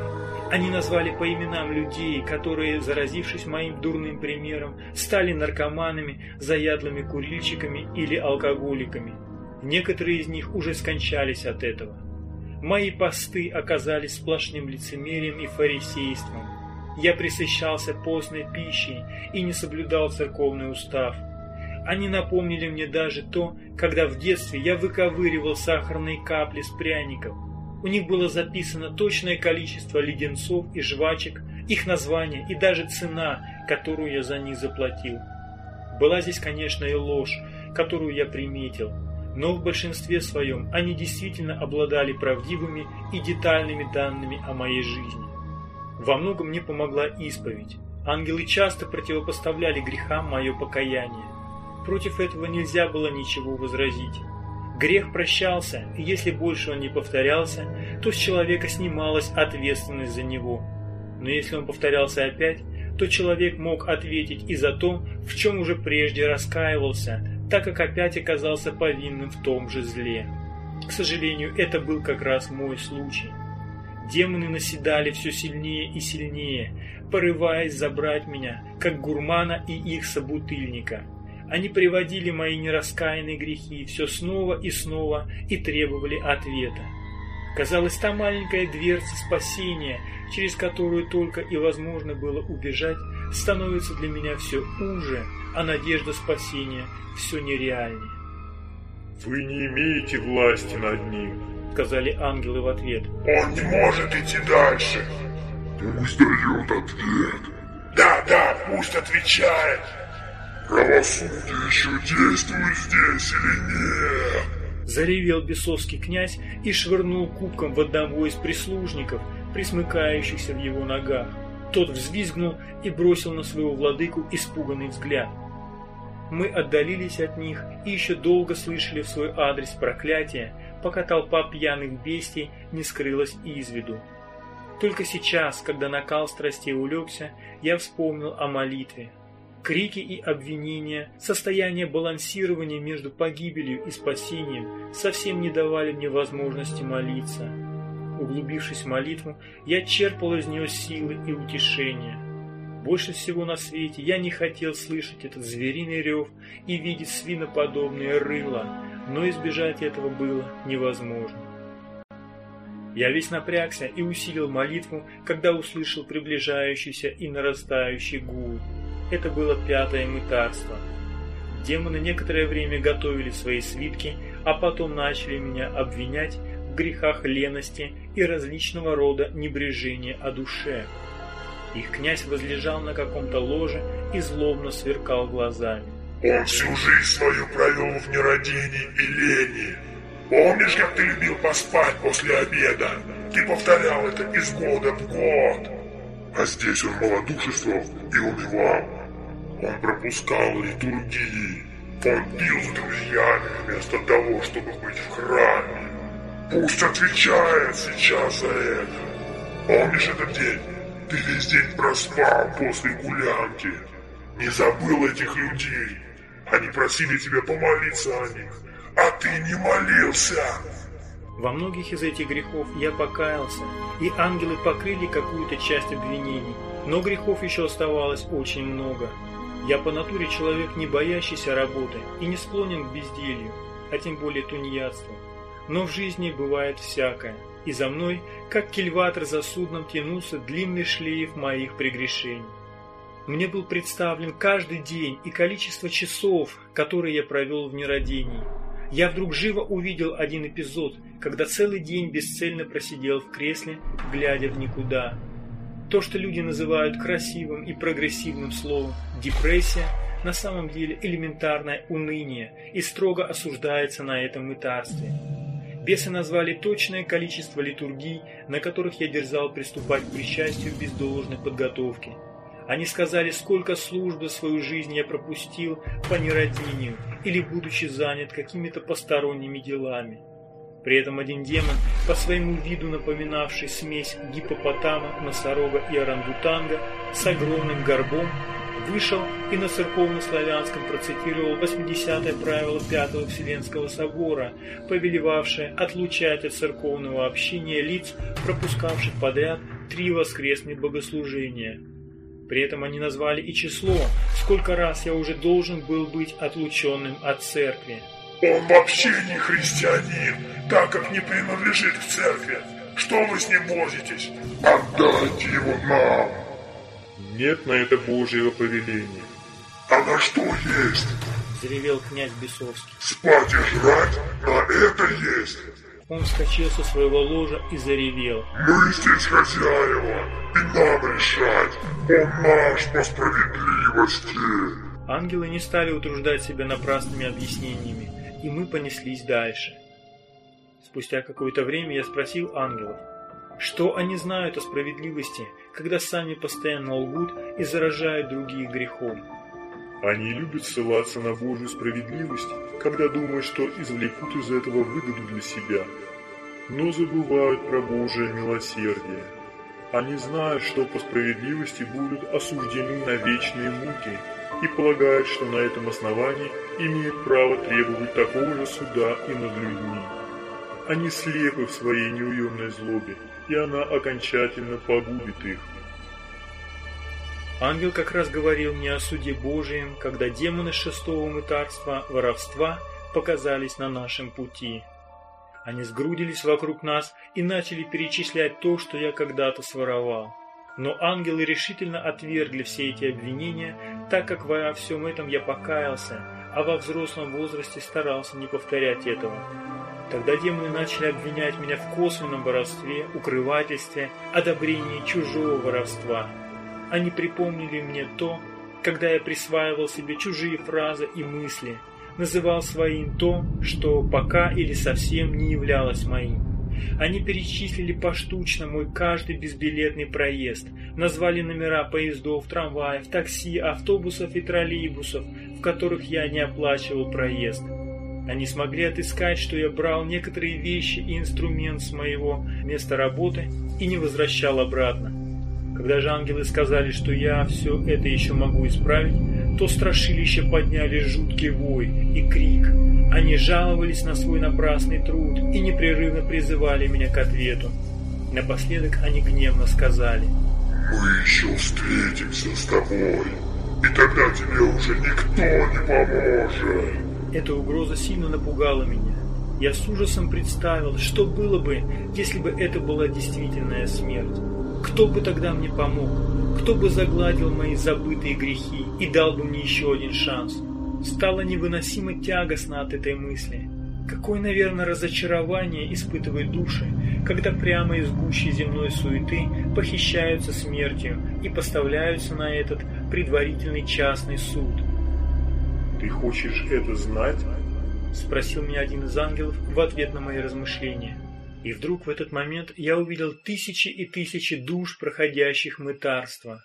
Они назвали по именам людей, которые, заразившись моим дурным примером, стали наркоманами, заядлыми курильщиками или алкоголиками. Некоторые из них уже скончались от этого. Мои посты оказались сплошным лицемерием и фарисейством. Я присыщался постной пищей и не соблюдал церковный устав. Они напомнили мне даже то, когда в детстве я выковыривал сахарные капли с пряников – у них было записано точное количество леденцов и жвачек, их название и даже цена, которую я за них заплатил. Была здесь, конечно, и ложь, которую я приметил, но в большинстве своем они действительно обладали правдивыми и детальными данными о моей жизни. Во многом мне помогла исповедь. Ангелы часто противопоставляли грехам мое покаяние. Против этого нельзя было ничего возразить. Грех прощался, и если больше он не повторялся, то с человека снималась ответственность за него. Но если он повторялся опять, то человек мог ответить и за то, в чем уже прежде раскаивался, так как опять оказался повинным в том же зле. К сожалению, это был как раз мой случай. Демоны наседали все сильнее и сильнее, порываясь забрать меня, как гурмана и их собутыльника – они приводили мои нераскаянные грехи все снова и снова и требовали ответа. Казалось, та маленькая дверца спасения, через которую только и возможно было убежать, становится для меня все уже, а надежда спасения все нереальнее. «Вы не имеете власти над ним», — сказали ангелы в ответ. «Он не может идти дальше». «Пусть дает ответ». «Да, да, пусть отвечает». Правосудие еще действует здесь или нет? Заревел бесовский князь и швырнул кубком в одного из прислужников, присмыкающихся в его ногах. Тот взвизгнул и бросил на своего владыку испуганный взгляд. Мы отдалились от них и еще долго слышали в свой адрес проклятия, пока толпа пьяных бестий не скрылась из виду. Только сейчас, когда накал страстей улегся, я вспомнил о молитве, Крики и обвинения, состояние балансирования между погибелью и спасением совсем не давали мне возможности молиться. Углубившись в молитву, я черпал из нее силы и утешения. Больше всего на свете я не хотел слышать этот звериный рев и видеть свиноподобные рыла, но избежать этого было невозможно. Я весь напрягся и усилил молитву, когда услышал приближающийся и нарастающий гул. Это было пятое мытарство. Демоны некоторое время готовили свои свитки, а потом начали меня обвинять в грехах лености и различного рода небрежения о душе. Их князь возлежал на каком-то ложе и злобно сверкал глазами. Он всю жизнь свою провел в нерадении и лени. Помнишь, как ты любил поспать после обеда? Ты повторял это из года в год. А здесь он малодушествовал и унывал. Он пропускал литургии. Он пил с друзьями вместо того, чтобы быть в храме. Пусть отвечает сейчас за это. Помнишь этот день? Ты весь день проспал после гулянки. Не забыл этих людей. Они просили тебя помолиться о них, а ты не молился. Во многих из этих грехов я покаялся, и ангелы покрыли какую-то часть обвинений, но грехов еще оставалось очень много. Я по натуре человек, не боящийся работы и не склонен к безделью, а тем более тунеядству. Но в жизни бывает всякое, и за мной, как кильватор за судном, тянулся длинный шлейф моих прегрешений. Мне был представлен каждый день и количество часов, которые я провел в нерадении. Я вдруг живо увидел один эпизод, когда целый день бесцельно просидел в кресле, глядя в никуда. То, что люди называют красивым и прогрессивным словом «депрессия», на самом деле элементарное уныние и строго осуждается на этом мытарстве. Бесы назвали точное количество литургий, на которых я дерзал приступать к причастию без должной подготовки – они сказали, сколько службы свою жизнь я пропустил по нерадению или будучи занят какими-то посторонними делами. При этом один демон, по своему виду напоминавший смесь гипопотама, носорога и орангутанга, с огромным горбом, вышел и на церковно-славянском процитировал 80-е правило Пятого Вселенского Собора, повелевавшее отлучать от церковного общения лиц, пропускавших подряд три воскресные богослужения – при этом они назвали и число, сколько раз я уже должен был быть отлученным от церкви. Он вообще не христианин, так как не принадлежит к церкви. Что вы с ним возитесь? Отдайте его нам. Нет на это Божьего повеления. А на что есть? Заревел князь Бесовский. Спать и жрать? На это есть. Он вскочил со своего ложа и заревел. «Мы здесь хозяева, и нам решать. Он наш по справедливости!» Ангелы не стали утруждать себя напрасными объяснениями, и мы понеслись дальше. Спустя какое-то время я спросил ангелов, что они знают о справедливости, когда сами постоянно лгут и заражают других грехом. Они любят ссылаться на Божью справедливость, когда думают, что извлекут из этого выгоду для себя, но забывают про Божие милосердие. Они знают, что по справедливости будут осуждены на вечные муки и полагают, что на этом основании имеют право требовать такого же суда и над людьми. Они слепы в своей неуемной злобе, и она окончательно погубит их. Ангел как раз говорил мне о суде Божием, когда демоны шестого мытарства, воровства показались на нашем пути. Они сгрудились вокруг нас и начали перечислять то, что я когда-то своровал. Но ангелы решительно отвергли все эти обвинения, так как во всем этом я покаялся, а во взрослом возрасте старался не повторять этого. Тогда демоны начали обвинять меня в косвенном воровстве, укрывательстве, одобрении чужого воровства – они припомнили мне то, когда я присваивал себе чужие фразы и мысли, называл своим то, что пока или совсем не являлось моим. Они перечислили поштучно мой каждый безбилетный проезд, назвали номера поездов, трамваев, такси, автобусов и троллейбусов, в которых я не оплачивал проезд. Они смогли отыскать, что я брал некоторые вещи и инструмент с моего места работы и не возвращал обратно. Когда же ангелы сказали, что я все это еще могу исправить, то страшилище подняли жуткий вой и крик. Они жаловались на свой напрасный труд и непрерывно призывали меня к ответу. Напоследок они гневно сказали. «Мы еще встретимся с тобой, и тогда тебе уже никто не поможет». Эта угроза сильно напугала меня. Я с ужасом представил, что было бы, если бы это была действительная смерть. Кто бы тогда мне помог? Кто бы загладил мои забытые грехи и дал бы мне еще один шанс? Стало невыносимо тягостно от этой мысли. Какое, наверное, разочарование испытывают души, когда прямо из гущи земной суеты похищаются смертью и поставляются на этот предварительный частный суд. «Ты хочешь это знать?» — спросил меня один из ангелов в ответ на мои размышления. И вдруг в этот момент я увидел тысячи и тысячи душ, проходящих мытарство.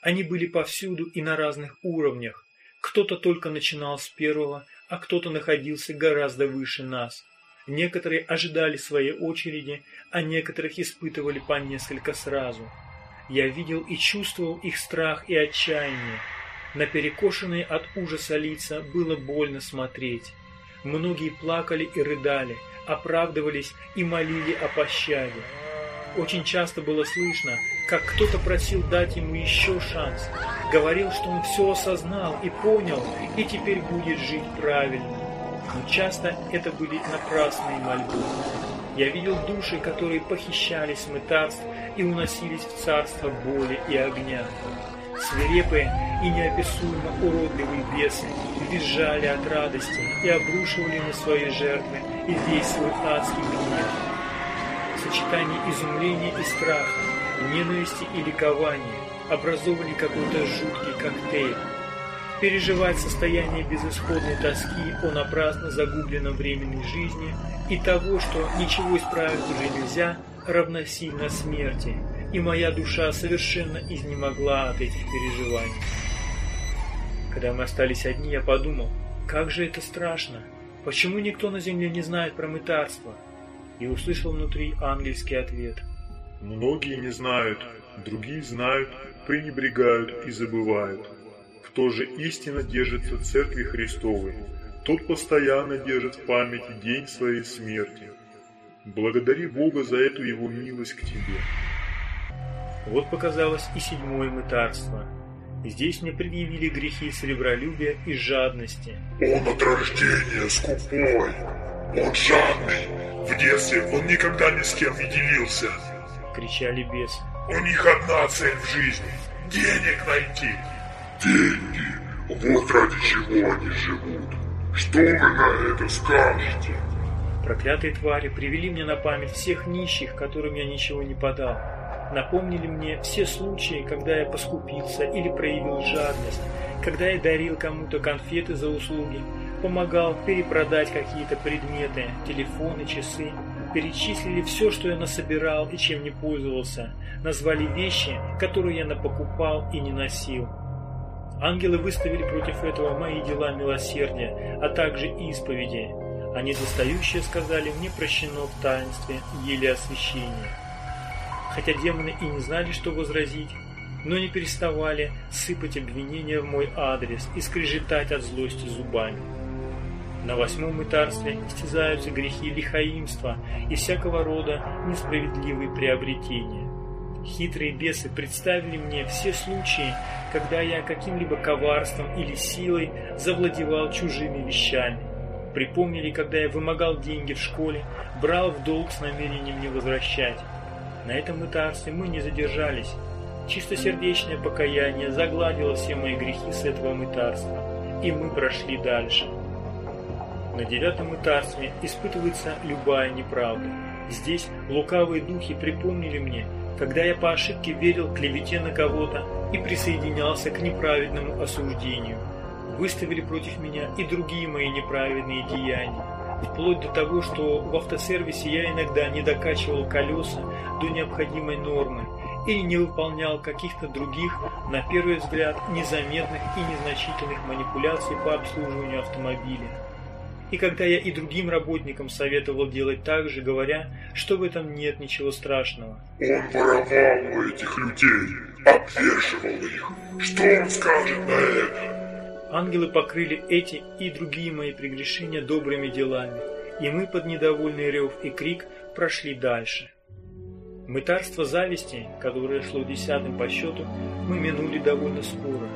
Они были повсюду и на разных уровнях. Кто-то только начинал с первого, а кто-то находился гораздо выше нас. Некоторые ожидали своей очереди, а некоторых испытывали по несколько сразу. Я видел и чувствовал их страх и отчаяние. На перекошенные от ужаса лица было больно смотреть. Многие плакали и рыдали, оправдывались и молили о пощаде. Очень часто было слышно, как кто-то просил дать ему еще шанс, говорил, что он все осознал и понял, и теперь будет жить правильно. Но часто это были напрасные мольбы. Я видел души, которые похищались мытарств и уносились в царство боли и огня. Свирепые и неописуемо уродливые бесы визжали от радости и обрушивали на свои жертвы и весь свой адский гнев. Сочетание изумления и страха, ненависти и ликования образовывали какой-то жуткий коктейль. Переживать состояние безысходной тоски о напрасно загубленном времени жизни и того, что ничего исправить уже нельзя, равносильно смерти, и моя душа совершенно изнемогла от этих переживаний. Когда мы остались одни, я подумал, как же это страшно, почему никто на земле не знает про мытарство? И услышал внутри ангельский ответ. Многие не знают, другие знают, пренебрегают и забывают. Кто же истинно держится Церкви Христовой, тот постоянно держит в памяти день своей смерти. Благодари Бога за эту Его милость к тебе. Вот показалось и седьмое мытарство. Здесь мне предъявили грехи сребролюбия и жадности. Он от рождения скупой, он жадный. В детстве он никогда ни с кем не делился. Кричали бесы. У них одна цель в жизни – денег найти. Деньги. Вот ради чего они живут. Что вы на это скажете? Проклятые твари привели мне на память всех нищих, которым я ничего не подал. Напомнили мне все случаи, когда я поскупился или проявил жадность, когда я дарил кому-то конфеты за услуги, помогал перепродать какие-то предметы, телефоны, часы. Перечислили все, что я насобирал и чем не пользовался. Назвали вещи, которые я напокупал и не носил. Ангелы выставили против этого мои дела милосердия, а также исповеди. Они достающие сказали, мне прощено в таинстве еле освящения хотя демоны и не знали, что возразить, но не переставали сыпать обвинения в мой адрес и скрежетать от злости зубами. На восьмом мытарстве истязаются грехи лихаимства и всякого рода несправедливые приобретения. Хитрые бесы представили мне все случаи, когда я каким-либо коварством или силой завладевал чужими вещами. Припомнили, когда я вымогал деньги в школе, брал в долг с намерением не возвращать. На этом мытарстве мы не задержались. Чистосердечное покаяние загладило все мои грехи с этого мытарства, и мы прошли дальше. На девятом мытарстве испытывается любая неправда. Здесь лукавые духи припомнили мне, когда я по ошибке верил клевете на кого-то и присоединялся к неправедному осуждению. Выставили против меня и другие мои неправедные деяния вплоть до того, что в автосервисе я иногда не докачивал колеса до необходимой нормы или не выполнял каких-то других, на первый взгляд, незаметных и незначительных манипуляций по обслуживанию автомобиля. И когда я и другим работникам советовал делать так же, говоря, что в этом нет ничего страшного. Он воровал у этих людей, обвешивал их. Что он скажет на это? Ангелы покрыли эти и другие мои прегрешения добрыми делами, и мы под недовольный рев и крик прошли дальше. Мытарство зависти, которое шло десятым по счету, мы минули довольно скоро.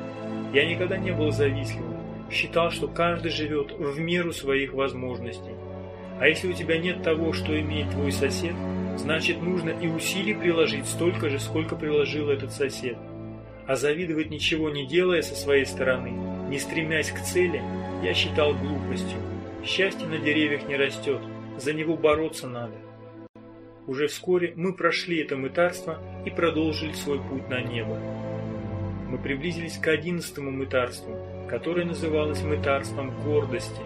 Я никогда не был завистливым, считал, что каждый живет в меру своих возможностей. А если у тебя нет того, что имеет твой сосед, значит нужно и усилий приложить столько же, сколько приложил этот сосед. А завидовать ничего не делая со своей стороны, не стремясь к цели, я считал глупостью. Счастье на деревьях не растет, за него бороться надо. Уже вскоре мы прошли это мытарство и продолжили свой путь на небо. Мы приблизились к одиннадцатому мытарству, которое называлось мытарством гордости.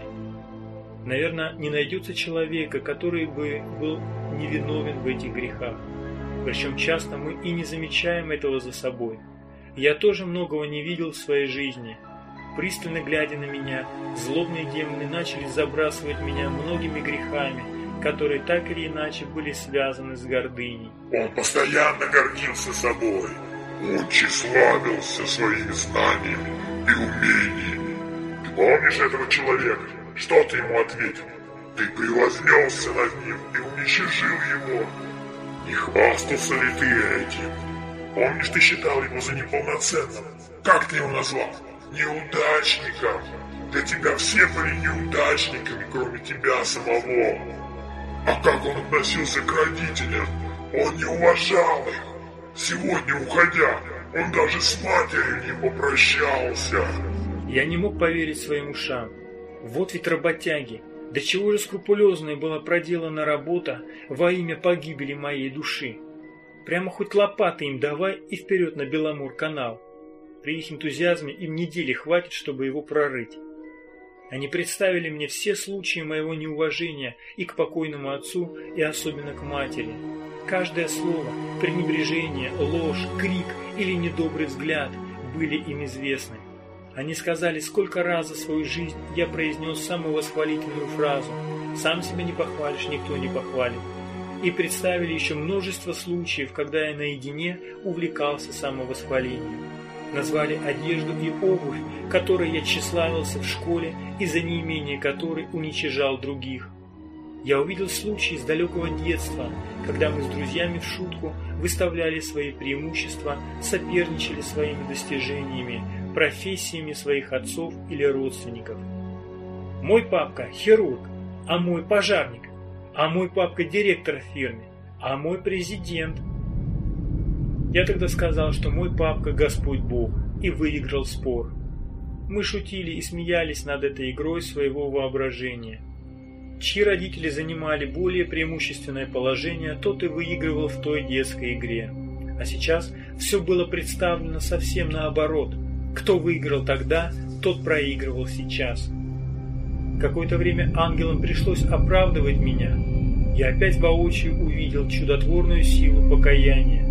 Наверное, не найдется человека, который бы был невиновен в этих грехах. Причем часто мы и не замечаем этого за собой. Я тоже многого не видел в своей жизни, Пристально глядя на меня, злобные демоны начали забрасывать меня многими грехами, которые так или иначе были связаны с гордыней. Он постоянно гордился собой. Он тщеславился своими знаниями и умениями. Ты помнишь этого человека? Что ты ему ответил? Ты превознесся над ним и уничижил его. Не хвастался ли ты этим? Помнишь, ты считал его за неполноценным? Как ты его назвал? Неудачником. Для тебя все были неудачниками, кроме тебя самого. А как он относился к родителям? Он не уважал их. Сегодня, уходя, он даже с матерью не попрощался. Я не мог поверить своим ушам. Вот ведь работяги. До чего же скрупулезной была проделана работа во имя погибели моей души. Прямо хоть лопаты им давай и вперед на Беломор-канал. При их энтузиазме им недели хватит, чтобы его прорыть. Они представили мне все случаи моего неуважения и к покойному отцу, и особенно к матери. Каждое слово, пренебрежение, ложь, крик или недобрый взгляд были им известны. Они сказали, сколько раз за свою жизнь я произнес самую восхвалительную фразу «Сам себя не похвалишь, никто не похвалит». И представили еще множество случаев, когда я наедине увлекался самовосхвалением назвали одежду и обувь, которой я тщеславился в школе и за неимение которой уничижал других. Я увидел случаи с далекого детства, когда мы с друзьями в шутку выставляли свои преимущества, соперничали своими достижениями, профессиями своих отцов или родственников. Мой папка – хирург, а мой пожарник, а мой папка – директор в фирме, а мой президент – я тогда сказал, что мой папка Господь Бог, и выиграл спор. Мы шутили и смеялись над этой игрой своего воображения. Чьи родители занимали более преимущественное положение, тот и выигрывал в той детской игре. А сейчас все было представлено совсем наоборот. Кто выиграл тогда, тот проигрывал сейчас. Какое-то время ангелам пришлось оправдывать меня. Я опять воочию увидел чудотворную силу покаяния.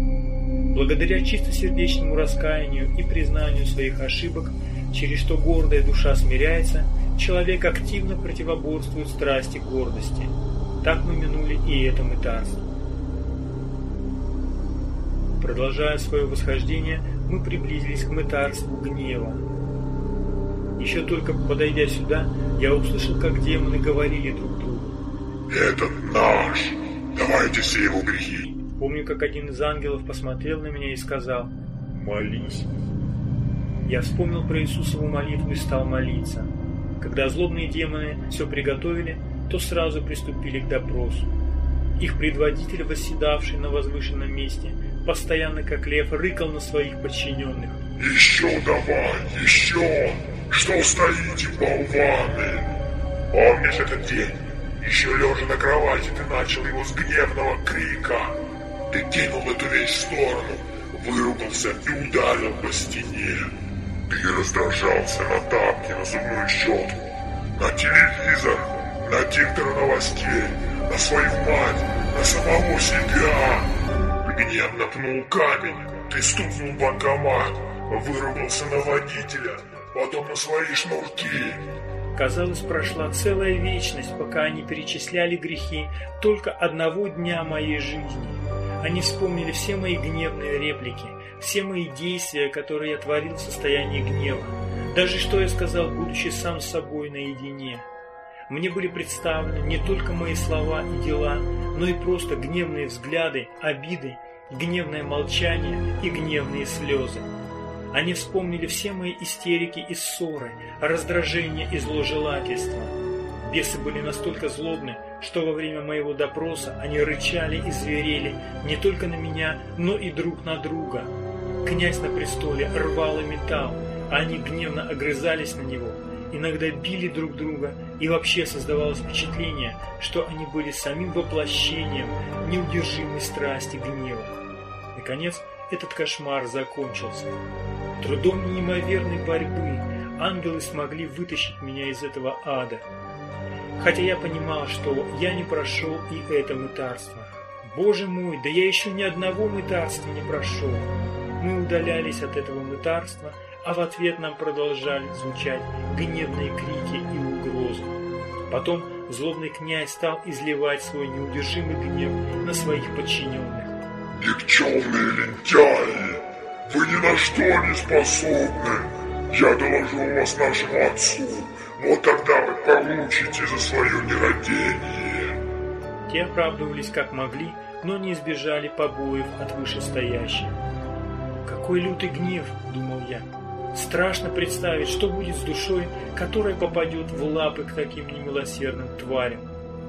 Благодаря чистосердечному раскаянию и признанию своих ошибок, через что гордая душа смиряется, человек активно противоборствует страсти гордости. Так мы минули и это мытарство. Продолжая свое восхождение, мы приблизились к мытарству гнева. Еще только подойдя сюда, я услышал, как демоны говорили друг другу. «Этот наш! Давайте все его грехи Помню, как один из ангелов посмотрел на меня и сказал «Молись». Я вспомнил про Иисусову молитву и стал молиться. Когда злобные демоны все приготовили, то сразу приступили к допросу. Их предводитель, восседавший на возвышенном месте, постоянно как лев рыкал на своих подчиненных. «Еще давай, еще! Что стоите, болваны? Помнишь этот день? Еще лежа на кровати ты начал его с гневного крика. Ты кинул эту вещь в сторону, выругался и ударил по стене. Ты раздражался на тапки, на зубную щетку, на телевизор, на диктора новостей, на свою мать, на самого себя. Ты гневно пнул камень, ты стукнул банкомат, выругался на водителя, потом на свои шнурки. Казалось, прошла целая вечность, пока они перечисляли грехи только одного дня моей жизни. Они вспомнили все мои гневные реплики, все мои действия, которые я творил в состоянии гнева, даже что я сказал, будучи сам с собой наедине. Мне были представлены не только мои слова и дела, но и просто гневные взгляды, обиды, гневное молчание и гневные слезы. Они вспомнили все мои истерики и ссоры, раздражение и зложелательство. Бесы были настолько злобны, что во время моего допроса они рычали и зверели не только на меня, но и друг на друга. Князь на престоле рвал и металл, а они гневно огрызались на него, иногда били друг друга И вообще создавалось впечатление, что они были самим воплощением неудержимой страсти гнева. Наконец, этот кошмар закончился. Трудом неимоверной борьбы ангелы смогли вытащить меня из этого ада. Хотя я понимал, что я не прошел и это мытарство. Боже мой, да я еще ни одного мытарства не прошел. Мы удалялись от этого мытарства, а в ответ нам продолжали звучать гневные крики и угрозы. Потом злобный князь стал изливать свой неудержимый гнев на своих подчиненных. «Никчемные лентяи! Вы ни на что не способны! Я доложу вас нашему отцу, вот тогда вы получите за свое нерадение!» Те оправдывались как могли, но не избежали побоев от вышестоящих. «Какой лютый гнев!» – думал я. «Страшно представить, что будет с душой, которая попадет в лапы к таким немилосердным тварям».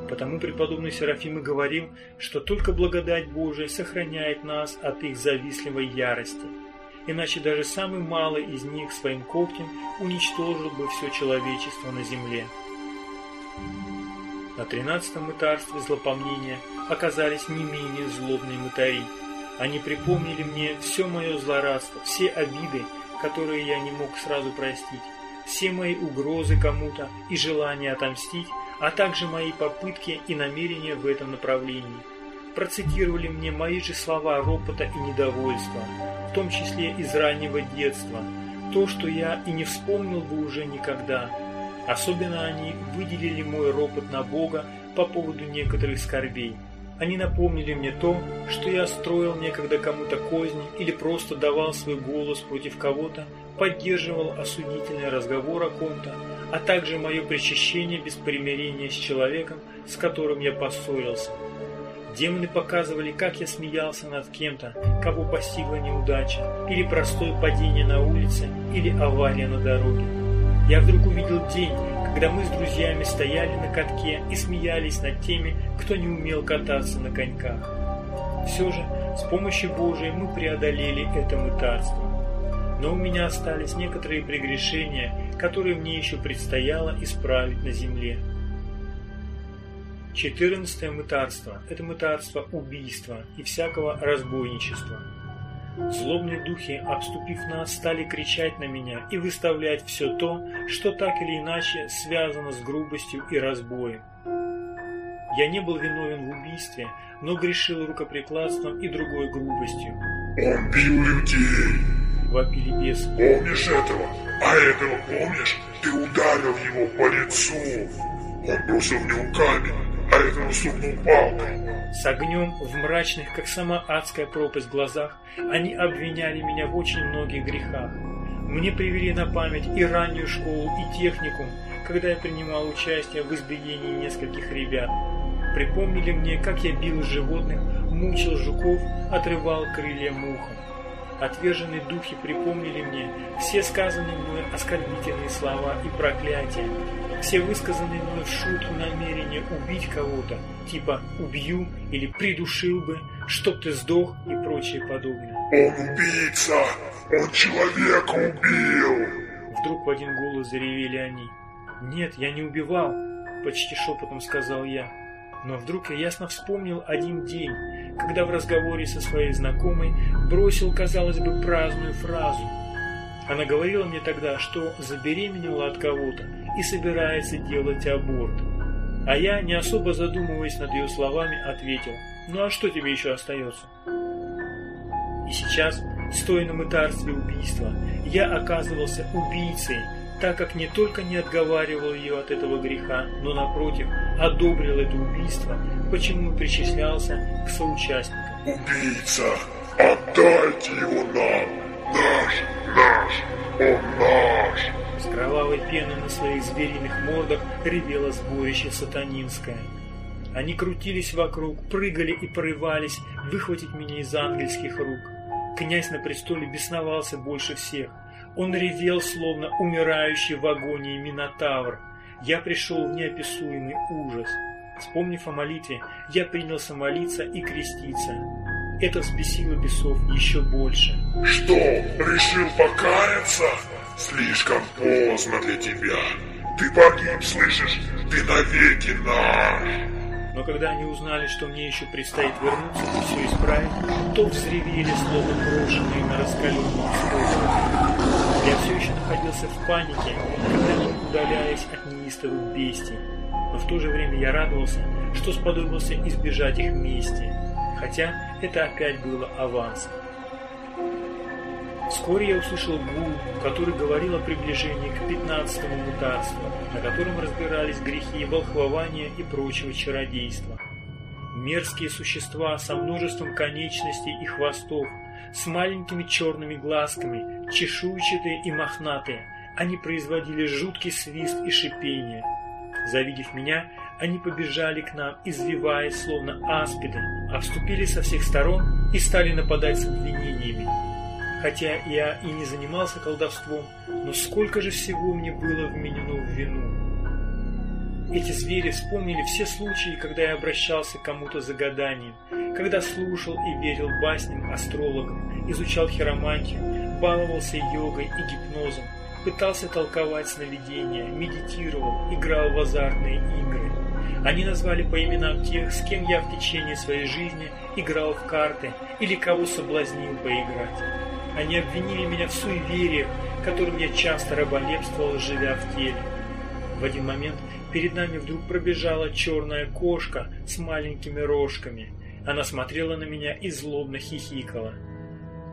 Потому преподобный Серафим и говорил, что только благодать Божия сохраняет нас от их завистливой ярости. Иначе даже самый малый из них своим когтем уничтожил бы все человечество на земле. На тринадцатом мытарстве злопомнения оказались не менее злобные мытари. Они припомнили мне все мое злорадство, все обиды, которые я не мог сразу простить, все мои угрозы кому-то и желание отомстить, а также мои попытки и намерения в этом направлении. Процитировали мне мои же слова ропота и недовольства, в том числе из раннего детства, то, что я и не вспомнил бы уже никогда. Особенно они выделили мой ропот на Бога по поводу некоторых скорбей. Они напомнили мне то, что я строил некогда кому-то козни или просто давал свой голос против кого-то, поддерживал осудительный разговор о ком-то, а также мое причащение без примирения с человеком, с которым я поссорился. Демоны показывали, как я смеялся над кем-то, кого постигла неудача, или простое падение на улице, или авария на дороге. Я вдруг увидел день, когда мы с друзьями стояли на катке и смеялись над теми, кто не умел кататься на коньках. Все же, с помощью Божией мы преодолели это мытарство. Но у меня остались некоторые прегрешения, которые мне еще предстояло исправить на земле. Четырнадцатое мытарство – это мытарство убийства и всякого разбойничества. Злобные духи, обступив нас, стали кричать на меня и выставлять все то, что так или иначе связано с грубостью и разбоем. Я не был виновен в убийстве, но грешил рукоприкладством и другой грубостью. «Он бил людей!» – вопили бесы. «Помнишь этого? А этого помнишь? Ты ударил его по лицу! Он бросил в него камень, этого стукнул палкой!» С огнем в мрачных, как сама адская пропасть глазах, они обвиняли меня в очень многих грехах. Мне привели на память и раннюю школу, и техникум, когда я принимал участие в избиении нескольких ребят. Припомнили мне, как я бил животных, мучил жуков, отрывал крылья мухам. Отверженные духи припомнили мне все сказанные мной оскорбительные слова и проклятия, все высказанные мной в шутку намерения убить кого-то, типа «убью» или «придушил бы», «чтоб ты сдох» и прочее подобное. «Он убийца! Он человека убил!» Вдруг в один голос заревели они. «Нет, я не убивал», — почти шепотом сказал я. Но вдруг я ясно вспомнил один день, когда в разговоре со своей знакомой бросил, казалось бы, праздную фразу. Она говорила мне тогда, что забеременела от кого-то и собирается делать аборт. А я, не особо задумываясь над ее словами, ответил, ну а что тебе еще остается? И сейчас, стоя на мытарстве убийства, я оказывался убийцей, так как не только не отговаривал ее от этого греха, но напротив, одобрил это убийство, почему причислялся к соучастникам. «Убийца! Отдайте его нам! Наш! Наш! Он наш!» С кровавой пеной на своих звериных мордах ревело сборище сатанинское. Они крутились вокруг, прыгали и порывались выхватить меня из ангельских рук. Князь на престоле бесновался больше всех. Он ревел, словно умирающий в агонии Минотавр. Я пришел в неописуемый ужас. Вспомнив о молитве, я принялся молиться и креститься. Это взбесило бесов еще больше. «Что, решил покаяться? Слишком поздно для тебя. Ты погиб, слышишь? Ты навеки наш! Но когда они узнали, что мне еще предстоит вернуться и все исправить, то взревели, словно брошенные на раскаленные столбы. Я все еще находился в панике, когда они удалялись от неистовых бестий. Но в то же время я радовался, что сподобился избежать их мести, хотя это опять было авансом. Вскоре я услышал гул, который говорил о приближении к пятнадцатому мутарству, на котором разбирались грехи волхвования и прочего чародейства. Мерзкие существа со множеством конечностей и хвостов, с маленькими черными глазками, чешуйчатые и мохнатые, они производили жуткий свист и шипение. Завидев меня, они побежали к нам, извиваясь, словно аспиды, обступили со всех сторон и стали нападать с обвинениями. Хотя я и не занимался колдовством, но сколько же всего мне было вменено в вину. Эти звери вспомнили все случаи, когда я обращался к кому-то за гаданием, когда слушал и верил басням астрологам, изучал хиромантию, баловался йогой и гипнозом, пытался толковать сновидения, медитировал, играл в азартные игры. Они назвали по именам тех, с кем я в течение своей жизни играл в карты или кого соблазнил поиграть. Они обвинили меня в суевериях, которым я часто раболепствовал, живя в теле. В один момент перед нами вдруг пробежала черная кошка с маленькими рожками. Она смотрела на меня и злобно хихикала.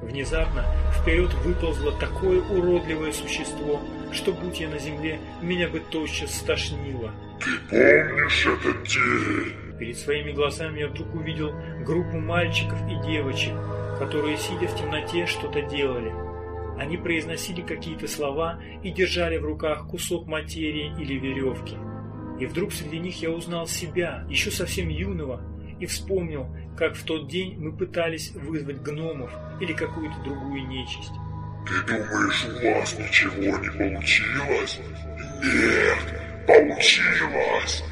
Внезапно вперед выползло такое уродливое существо, что, будь я на земле, меня бы тотчас стошнило. «Ты помнишь этот день?» Перед своими глазами я вдруг увидел группу мальчиков и девочек, которые, сидя в темноте, что-то делали. Они произносили какие-то слова и держали в руках кусок материи или веревки. И вдруг среди них я узнал себя, еще совсем юного, и вспомнил, как в тот день мы пытались вызвать гномов или какую-то другую нечисть. Ты думаешь, у вас ничего не получилось? Нет, получилось!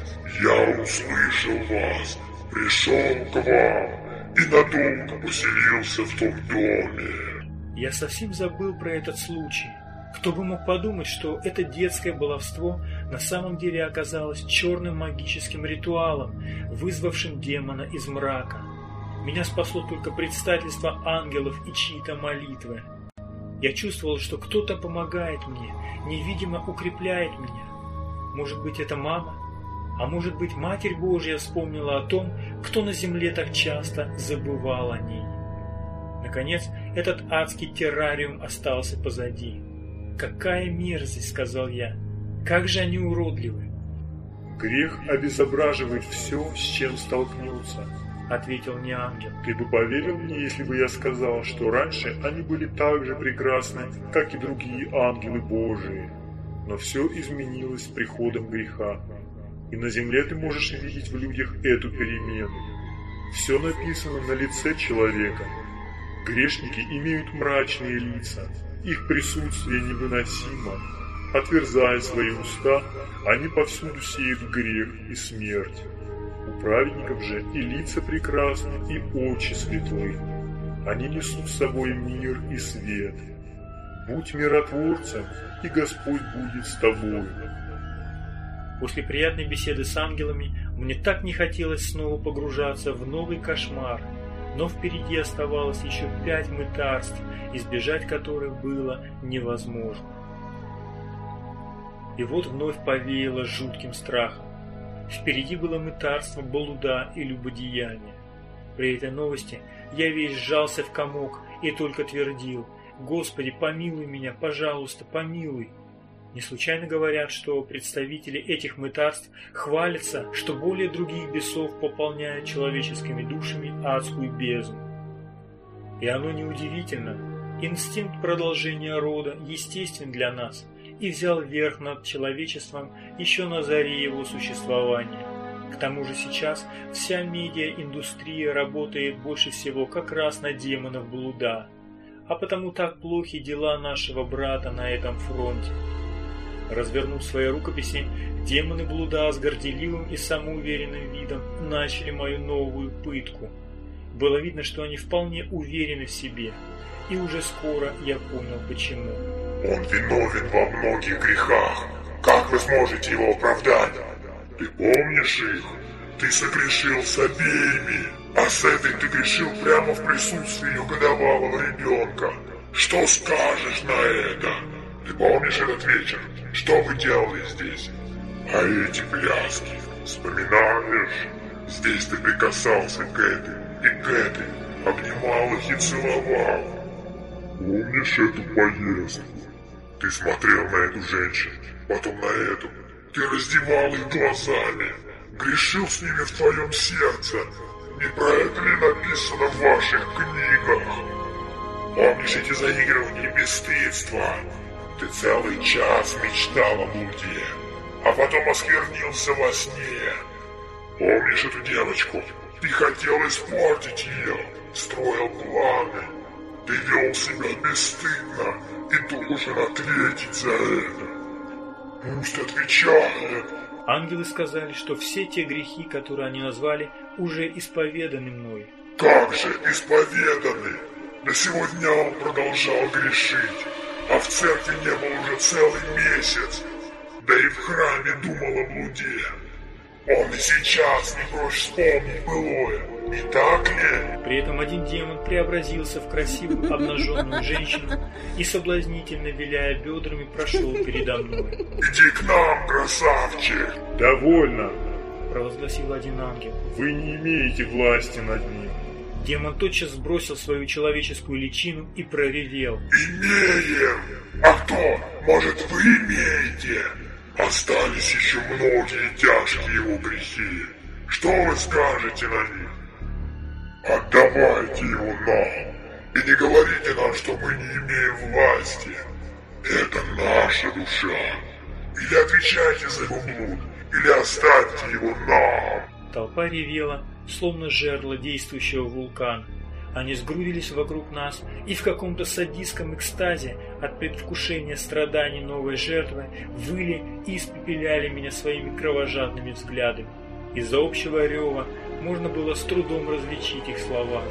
Я услышал вас, пришел к вам, и надолго поселился в том доме. Я совсем забыл про этот случай. Кто бы мог подумать, что это детское баловство на самом деле оказалось черным магическим ритуалом, вызвавшим демона из мрака. Меня спасло только предстательство ангелов и чьи-то молитвы. Я чувствовал, что кто-то помогает мне, невидимо укрепляет меня. Может быть, это мама? А может быть, Матерь Божья вспомнила о том, кто на земле так часто забывал о ней. Наконец, этот адский террариум остался позади. «Какая мерзость!» — сказал я. «Как же они уродливы!» «Грех обезображивает все, с чем столкнется», — ответил мне ангел. «Ты бы поверил мне, если бы я сказал, что раньше они были так же прекрасны, как и другие ангелы Божии. Но все изменилось с приходом греха. И на земле ты можешь видеть в людях эту перемену. Все написано на лице человека. Грешники имеют мрачные лица, их присутствие невыносимо. Отверзая свои уста, они повсюду сеют грех и смерть. У праведников же и лица прекрасны, и очи светлы. Они несут с собой мир и свет. Будь миротворцем, и Господь будет с тобой. После приятной беседы с ангелами мне так не хотелось снова погружаться в новый кошмар, но впереди оставалось еще пять мытарств, избежать которых было невозможно. И вот вновь повеяло жутким страхом. Впереди было мытарство, балуда и любодеяние. При этой новости я весь сжался в комок и только твердил «Господи, помилуй меня, пожалуйста, помилуй!» Не случайно говорят, что представители этих мытарств хвалятся, что более других бесов пополняют человеческими душами адскую бездну. И оно неудивительно. Инстинкт продолжения рода естествен для нас и взял верх над человечеством еще на заре его существования. К тому же сейчас вся медиаиндустрия работает больше всего как раз на демонов блуда, а потому так плохи дела нашего брата на этом фронте. Развернув свои рукописи, демоны блуда с горделивым и самоуверенным видом начали мою новую пытку. Было видно, что они вполне уверены в себе, и уже скоро я понял почему. Он виновен во многих грехах, Как вы сможете его оправдать? Ты помнишь их? Ты согрешил с обеими, а с этой ты грешил прямо в присутствии ее ребенка. Что скажешь на это? Ты помнишь этот вечер? Что вы делали здесь? А эти пляски, вспоминаешь? Здесь ты прикасался к этой и к этой, обнимал их и целовал. Помнишь эту поездку? Ты смотрел на эту женщину, потом на эту. Ты раздевал их глазами, грешил с ними в твоем сердце. Не про это ли написано в ваших книгах? Помнишь эти заигрывания бесстыдства? Ты целый час мечтал о блуде, а потом осквернился во сне. Помнишь эту девочку? Ты хотел испортить ее, строил планы. Ты вел себя бесстыдно и должен ответить за это. Пусть отвечает. Ангелы сказали, что все те грехи, которые они назвали, уже исповеданы мной. Как же исповеданы? До сегодня он продолжал грешить, а в церкви не был уже целый месяц. Да и в храме думал о блуде. Он и сейчас не прочь вспомнить былое, не так ли? При этом один демон преобразился в красивую обнаженную женщину и, соблазнительно виляя бедрами, прошел передо мной. Иди к нам, красавчик! Довольно! Провозгласил один ангел. Вы не имеете власти над ним. Демон тотчас сбросил свою человеческую личину и проревел. Имеем! А кто? Может, вы имеете? Остались еще многие тяжкие его грехи. Что вы скажете на них? Отдавайте его нам. И не говорите нам, что мы не имеем власти. Это наша душа. Или отвечайте за его блуд, или оставьте его нам. Толпа ревела, словно жерло действующего вулкана. Они сгрудились вокруг нас и в каком-то садистском экстазе от предвкушения страданий новой жертвы выли и испепеляли меня своими кровожадными взглядами. Из-за общего рева можно было с трудом различить их слова.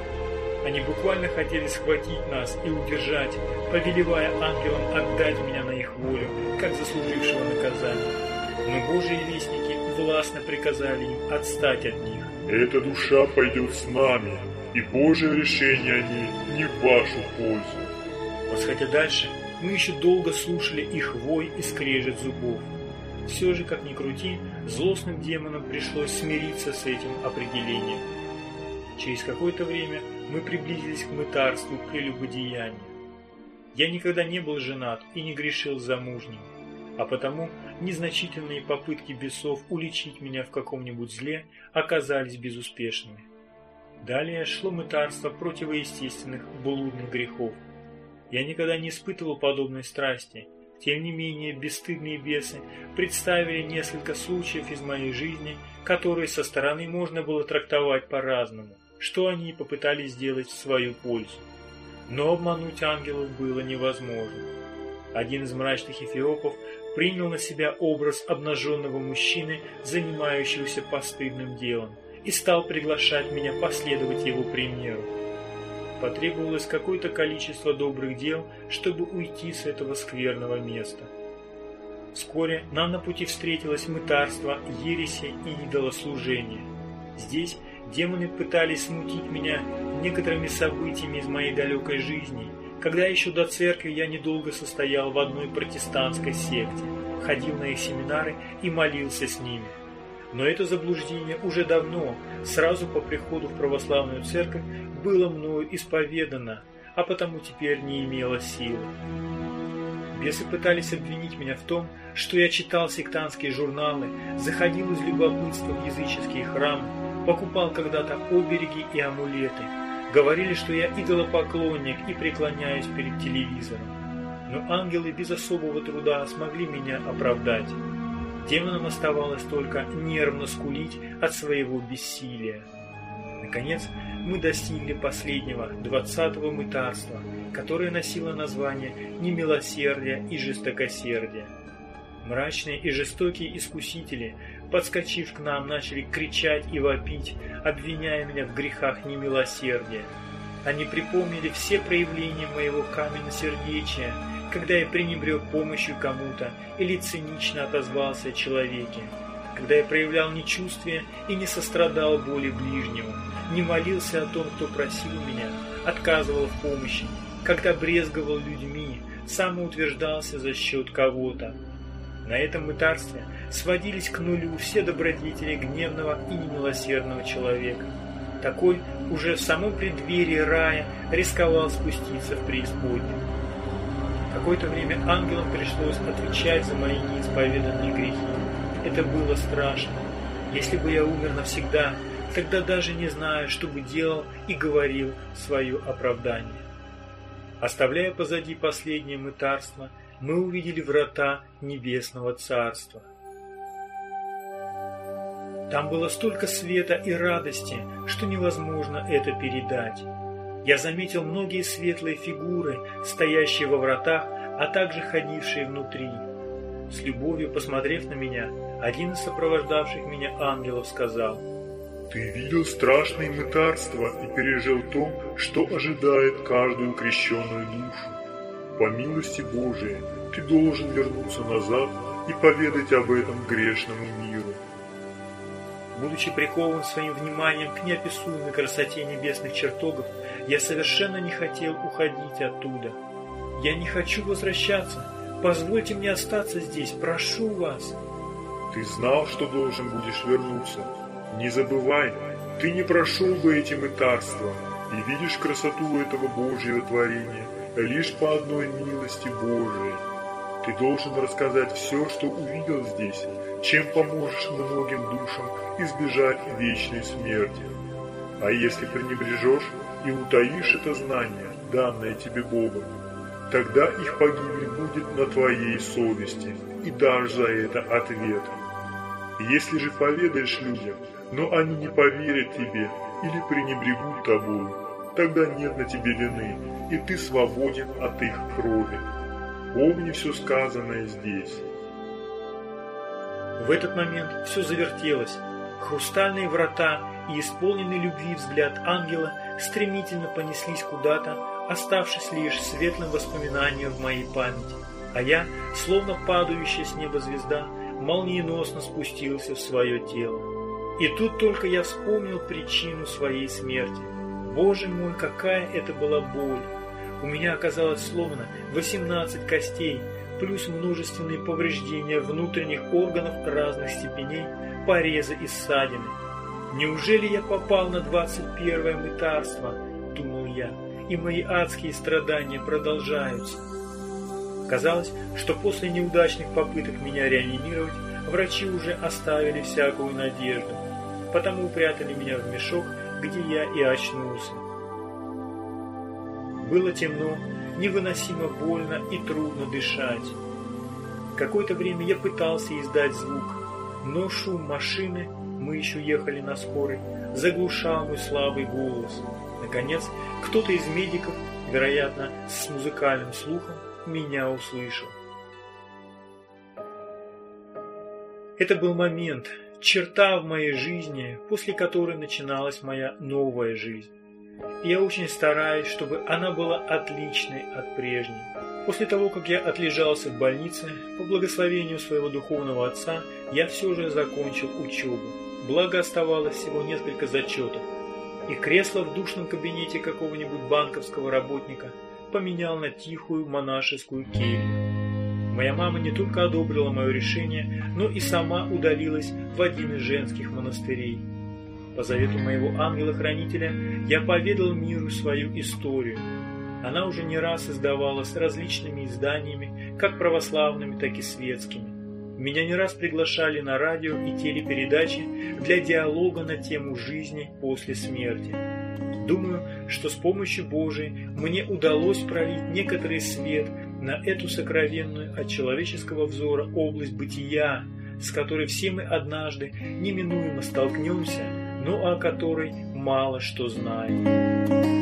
Они буквально хотели схватить нас и удержать, повелевая ангелам отдать меня на их волю, как заслужившего наказания. Но Божьи вестники властно приказали им отстать от них. Эта душа пойдет с нами, и Божье решение о ней не в вашу пользу. Восходя дальше, мы еще долго слушали их вой и скрежет зубов. Все же, как ни крути, злостным демонам пришлось смириться с этим определением. Через какое-то время мы приблизились к мытарству прелюбодеяния. Я никогда не был женат и не грешил замужним, а потому незначительные попытки бесов уличить меня в каком-нибудь зле оказались безуспешными. Далее шло мытарство противоестественных блудных грехов. Я никогда не испытывал подобной страсти. Тем не менее, бесстыдные бесы представили несколько случаев из моей жизни, которые со стороны можно было трактовать по-разному, что они попытались сделать в свою пользу. Но обмануть ангелов было невозможно. Один из мрачных эфиопов принял на себя образ обнаженного мужчины, занимающегося постыдным делом и стал приглашать меня последовать его примеру. Потребовалось какое-то количество добрых дел, чтобы уйти с этого скверного места. Вскоре нам на пути встретилось мытарство, ереси и идолослужение. Здесь демоны пытались смутить меня некоторыми событиями из моей далекой жизни, когда еще до церкви я недолго состоял в одной протестантской секте, ходил на их семинары и молился с ними. Но это заблуждение уже давно, сразу по приходу в православную церковь, было мною исповедано, а потому теперь не имело силы. Бесы пытались обвинить меня в том, что я читал сектантские журналы, заходил из любопытства в языческие храмы, покупал когда-то обереги и амулеты. Говорили, что я идолопоклонник и преклоняюсь перед телевизором. Но ангелы без особого труда смогли меня оправдать. Демонам оставалось только нервно скулить от своего бессилия. Наконец, мы достигли последнего, двадцатого мытарства, которое носило название «Немилосердие и жестокосердие». Мрачные и жестокие искусители, подскочив к нам, начали кричать и вопить, обвиняя меня в грехах немилосердия. Они припомнили все проявления моего каменносердечия когда я пренебрег помощью кому-то или цинично отозвался о человеке, когда я проявлял нечувствие и не сострадал боли ближнего, не молился о том, кто просил меня, отказывал в помощи, когда брезговал людьми, самоутверждался за счет кого-то. На этом мытарстве сводились к нулю все добродетели гневного и немилосердного человека. Такой уже в самом преддверии рая рисковал спуститься в преисподнюю. Какое-то время ангелам пришлось отвечать за мои неисповеданные грехи. Это было страшно. Если бы я умер навсегда, тогда даже не знаю, что бы делал и говорил свое оправдание. Оставляя позади последнее мытарство, мы увидели врата Небесного Царства. Там было столько света и радости, что невозможно это передать. Я заметил многие светлые фигуры, стоящие во вратах, а также ходившие внутри. С любовью посмотрев на меня, один из сопровождавших меня ангелов сказал, «Ты видел страшные мытарства и пережил то, что ожидает каждую крещенную душу. По милости Божией ты должен вернуться назад и поведать об этом грешному миру». Будучи прикован своим вниманием к неописуемой красоте небесных чертогов, я совершенно не хотел уходить оттуда. Я не хочу возвращаться. Позвольте мне остаться здесь, прошу вас. Ты знал, что должен будешь вернуться. Не забывай, ты не прошел бы эти мытарства и видишь красоту этого Божьего творения лишь по одной милости Божией. Ты должен рассказать все, что увидел здесь, чем поможешь многим душам избежать вечной смерти. А если пренебрежешь и утаишь это знание, данное тебе Богом, тогда их погибель будет на твоей совести, и дашь за это ответ. Если же поведаешь людям, но они не поверят тебе или пренебрегут тобою, тогда нет на тебе вины, и ты свободен от их крови. Помни все сказанное здесь. В этот момент все завертелось. Хрустальные врата и исполненный любви взгляд ангела стремительно понеслись куда-то, оставшись лишь светлым воспоминанием в моей памяти. А я, словно падающая с неба звезда, молниеносно спустился в свое тело. И тут только я вспомнил причину своей смерти. Боже мой, какая это была боль! У меня оказалось словно 18 костей, плюс множественные повреждения внутренних органов разных степеней, порезы и ссадины. Неужели я попал на 21-е мытарство, думал я, и мои адские страдания продолжаются? Казалось, что после неудачных попыток меня реанимировать, врачи уже оставили всякую надежду, потому прятали меня в мешок, где я и очнулся. Было темно, невыносимо больно и трудно дышать. Какое-то время я пытался издать звук, но шум машины, мы еще ехали на скорой, заглушал мой слабый голос. Наконец, кто-то из медиков, вероятно, с музыкальным слухом, меня услышал. Это был момент, черта в моей жизни, после которой начиналась моя новая жизнь. Я очень стараюсь, чтобы она была отличной от прежней. После того, как я отлежался в больнице, по благословению своего духовного отца, я все же закончил учебу. Благо оставалось всего несколько зачетов. И кресло в душном кабинете какого-нибудь банковского работника поменял на тихую монашескую келью. Моя мама не только одобрила мое решение, но и сама удалилась в один из женских монастырей. По завету моего ангела-хранителя я поведал миру свою историю. Она уже не раз издавалась различными изданиями, как православными, так и светскими. Меня не раз приглашали на радио и телепередачи для диалога на тему жизни после смерти. Думаю, что с помощью Божией мне удалось пролить некоторый свет на эту сокровенную от человеческого взора область бытия, с которой все мы однажды неминуемо столкнемся, но о которой мало что знаем.